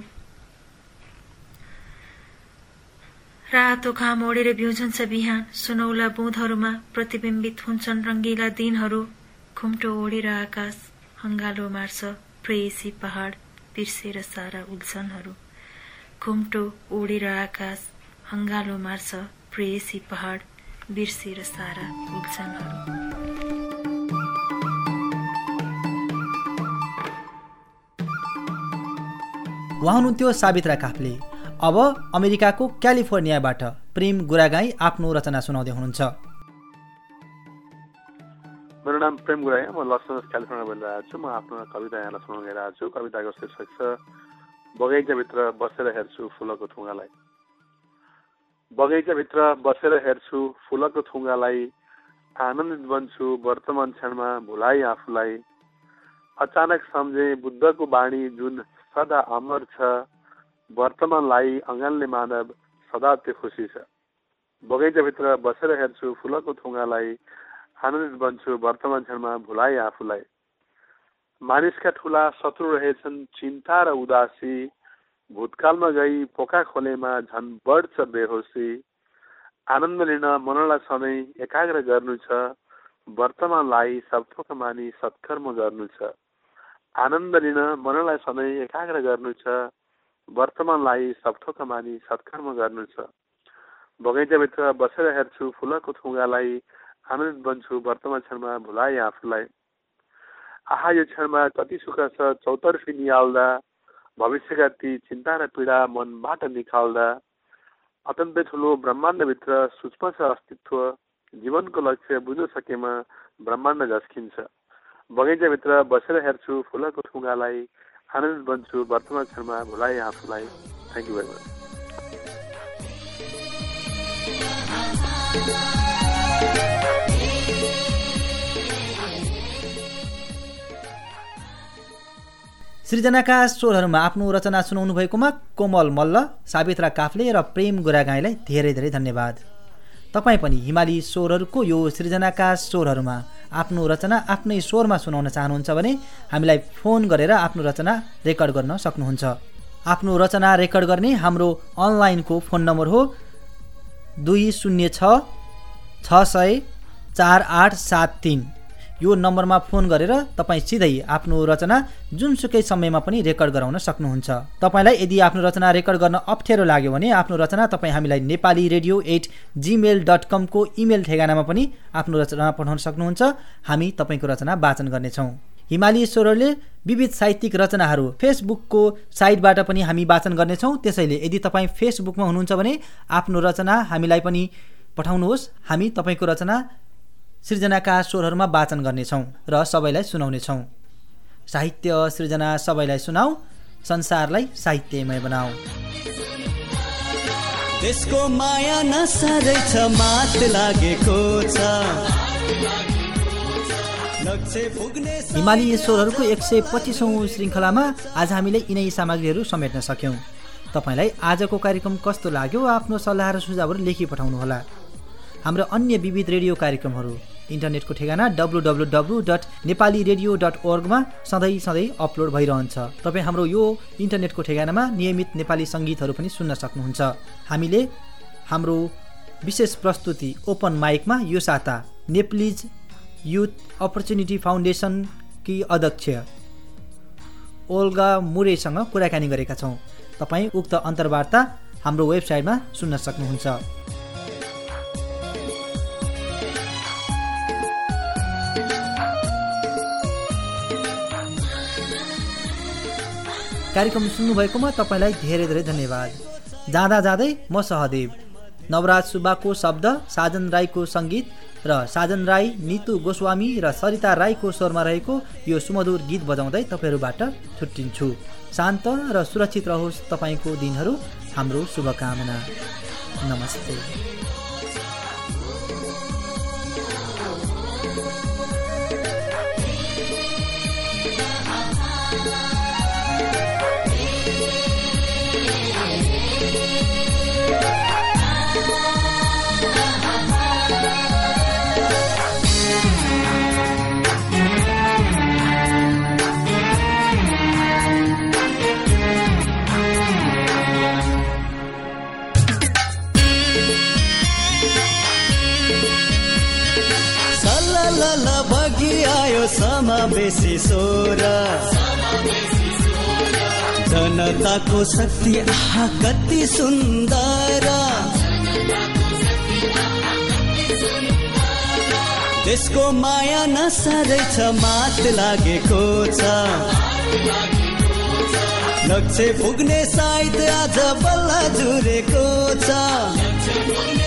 रातो घाम ओढेर बिउजन्छ बिहान सुनौला बुँदहरूमा प्रतिबिम्बित हुन्छन् रङ्गिला दिनहरू। खुम्टो ओढेर आकाश हङ्गालो मार्छ प्रेयसी पहाड बिर्सेर सारा उल्झनहरू खुम्टो ओढेर आकाश हङ्गालो मार्छ प्रेयसी पहाड बिर्सेर सारा उल्झनहरू उहाँ हुनुहुन्थ्यो सावित्रा काफले। अब अमेरिकाको क्यालिफोर्नियाबाट प्रेम गुरागाई आफ्नो रचना सुनाउँदै हुनुहुन्छ। मेरो नाम प्रेम गुराई म लस एन्जल्स क्यालिफोर्निया बोलिरहेको छु। म आफ्नो कविता यहाँलाई सुनाउन गइरहेको छु। कविताको शीर्षक छ बगैँचाभित्र बसेर हेर्छु फुलको थुङ्गालाई। बगैँचाभित्र बसेर हेर्छु फुलको थुङ्गालाई आनन्दित बन्छु वर्तमान क्षणमा भुलाइ आफूलाई। अचानक सम्झे बुद्धको बाणी जुन सदा अमर छ वर्तमानलाई अँगाल्ने मानव सदा त्यो खुसी छ। बगैँचाभित्र बसेर हेर्छु फुलको थुङ्गालाई आनन्दित बन्छु वर्तमान क्षणमा भुलाइ आफूलाई। मानिसका ठुला शत्रु रहेछन् चिन्ता र उदासी। भूतकालमा गई पोका खोलेमा झन् बढ्छ बेहोसी आनन्द लिन मनलाई सधैँ एकाग्र गर्नु छ। वर्तमानलाई सबथोक मानि सत्कर्म गर्नु छ। आनन्द लिन मनलाई सधैँ एकाग्र गर्नु छ। वर्तमानलाई सबथोक मानि सत्कर्म गर्नु छ। बगैँचाभित्र बसेर हेर्छु फुलको थुङ्गालाई। आनन्दित बन्छु वर्तमान क्षणमा भुलाए आफूलाई। आहा यो क्षणमा कति सुख छ चौतर्फी निहाल्दा भविष्यका ती चिन्ता र पीडा मनबाट निकाल्दा अत्यन्तै ठुलो ब्रह्माण्डभित्र सूक्ष्म छ अस्तित्व जीवनको लक्ष्य बुझ्न सकेमा ब्रह्माण्ड झस्किन्छ। बगैँचाभित्र बसेर हेर्छु फुलको ठुङ्गालाई आनन्दित बन्छु वर्तमान क्षणमा भुलाए आफूलाई थ्याङ्क यू भेरी मच सृजनाका स्वरहरूमा आफ्नो रचना सुनाउनु भएकोमा कोमल मल्ल सावित्रा काफ्ले र प्रेम गुरागाईलाई धेरै धेरै धन्यवाद। तपाईँ पनि हिमाली स्वरहरूको यो सृजनाका स्वरहरूमा आफ्नो रचना आफ्नै स्वरमा सुनाउन चाहनुहुन्छ भने हामीलाई फोन गरेर आफ्नो रचना रेकर्ड गर्न सक्नुहुन्छ। आफ्नो रचना रेकर्ड गर्ने हाम्रो अनलाइनको फोन नम्बर हो दुई शून्य छ सय चार आठ सात तिन। यो नम्बरमा फोन गरेर तपाईँ सिधै आफ्नो रचना जुनसुकै समयमा पनि रेकर्ड गराउन सक्नुहुन्छ। तपाईँलाई यदि आफ्नो रचना रेकर्ड गर्न अप्ठ्यारो लाग्यो भने आफ्नो रचना तपाईँ हामीलाई Nepali radio at Gmail dot कमको email ठेगानामा पनि आफ्नो रचना पठाउन सक्नुहुन्छ। हामी तपाईँको रचना वाचन गर्नेछौँ। हिमाली ईश्वरले विविध साहित्यिक रचनाहरू फेसबुकको साइटबाट पनि हामी वाचन गर्नेछौँ। त्यसैले यदि तपाईँ फेसबुकमा हुनुहुन्छ भने आफ्नो रचना हामीलाई पनि पठाउनुहोस्। हामी तपाईँको रचना सृजनाका स्वरहरूमा वाचन गर्नेछौँ र सबैलाई सुनाउनेछौँ। साहित्य सृजना सबैलाई सुनाऊ संसारलाई साहित्यमय बनाऊ। त्यसको माया नसारै छ मात लागेको छ। हिमाली स्वरहरूको एक सय पच्चिसौँ श्रृङ्खलामा आज हामीले यिनै सामग्रीहरू समेट्न सक्यौँ। तपाईँलाई आजको कार्यक्रम कस्तो लाग्यो आफ्नो सल्लाह र सुझावहरू लेखी पठाउनुहोला। हाम्रो अन्य विविध रेडियो कार्यक्रमहरू। इन्टरनेटको ठेगाना W W W dot Nepali radio dot ओर्गमा सधैँ सधैँ अपलोड भइरहन्छ। तपाईँ हाम्रो यो इन्टरनेटको ठेगानामा नियमित नेपाली सङ्गीतहरू पनि सुन्न सक्नुहुन्छ। हामीले हाम्रो विशेष प्रस्तुति ओपन माइकमा यो साता नेप्लिज युथ अपर्च्युनिटी फाउन्डेसनकी अध्यक्ष ओल्गा मुरेसँग कुराकानी गरेका छौँ। तपाईँ उक्त अन्तर्वार्ता हाम्रो वेबसाइटमा सुन्न सक्नुहुन्छ। कार्यक्रम सुन्नुभएकोमा तपाईँलाई धेरै धेरै धन्यवाद। जाँदा जाँदै म सहदेव। नवराज सुब्बाको शब्द साजन राईको सङ्गीत र साजन राई नितु गोस्वामी र सरिता राईको स्वरमा रहेको यो सुमधुर गीत बजाउँदै तपाईँहरूबाट छुट्टिन्छु। शान्त र सुरक्षित रहोस् तपाईँको दिनहरू। हाम्रो शुभकामना। नमस्ते। समावेशी स्वर। जनताको शक्ति आहा कति सुन्दर। त्यसको माया नसारै छ मात लागेको छ। लक्ष्य पुग्ने साइत आज बल्ल जुरेको छ।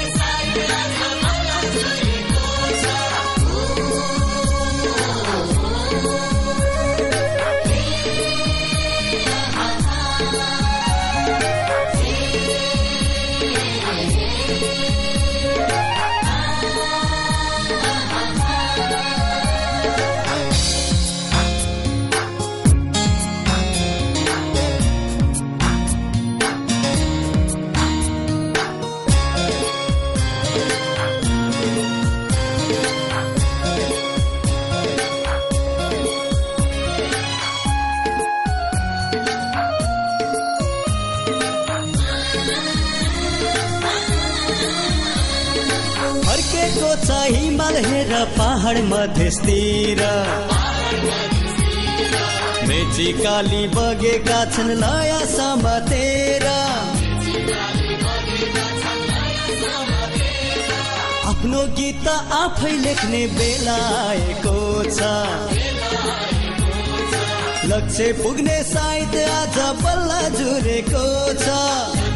पहाड मधेसतिर मेची काली बगेका छन् नयाँ समातेर आफ्नो गीत आफै लेख्ने बेला आएको छ। लक्ष्य पुग्ने सायद आज बल्ल जुरेको छ।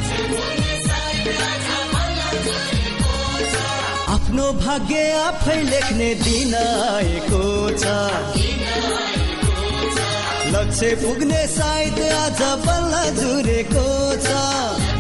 आफ्नो भाग्य आफै लेख्ने दिन आएको छ। लक्ष्य पुग्ने सायद आज बल्ल जुरेको छ।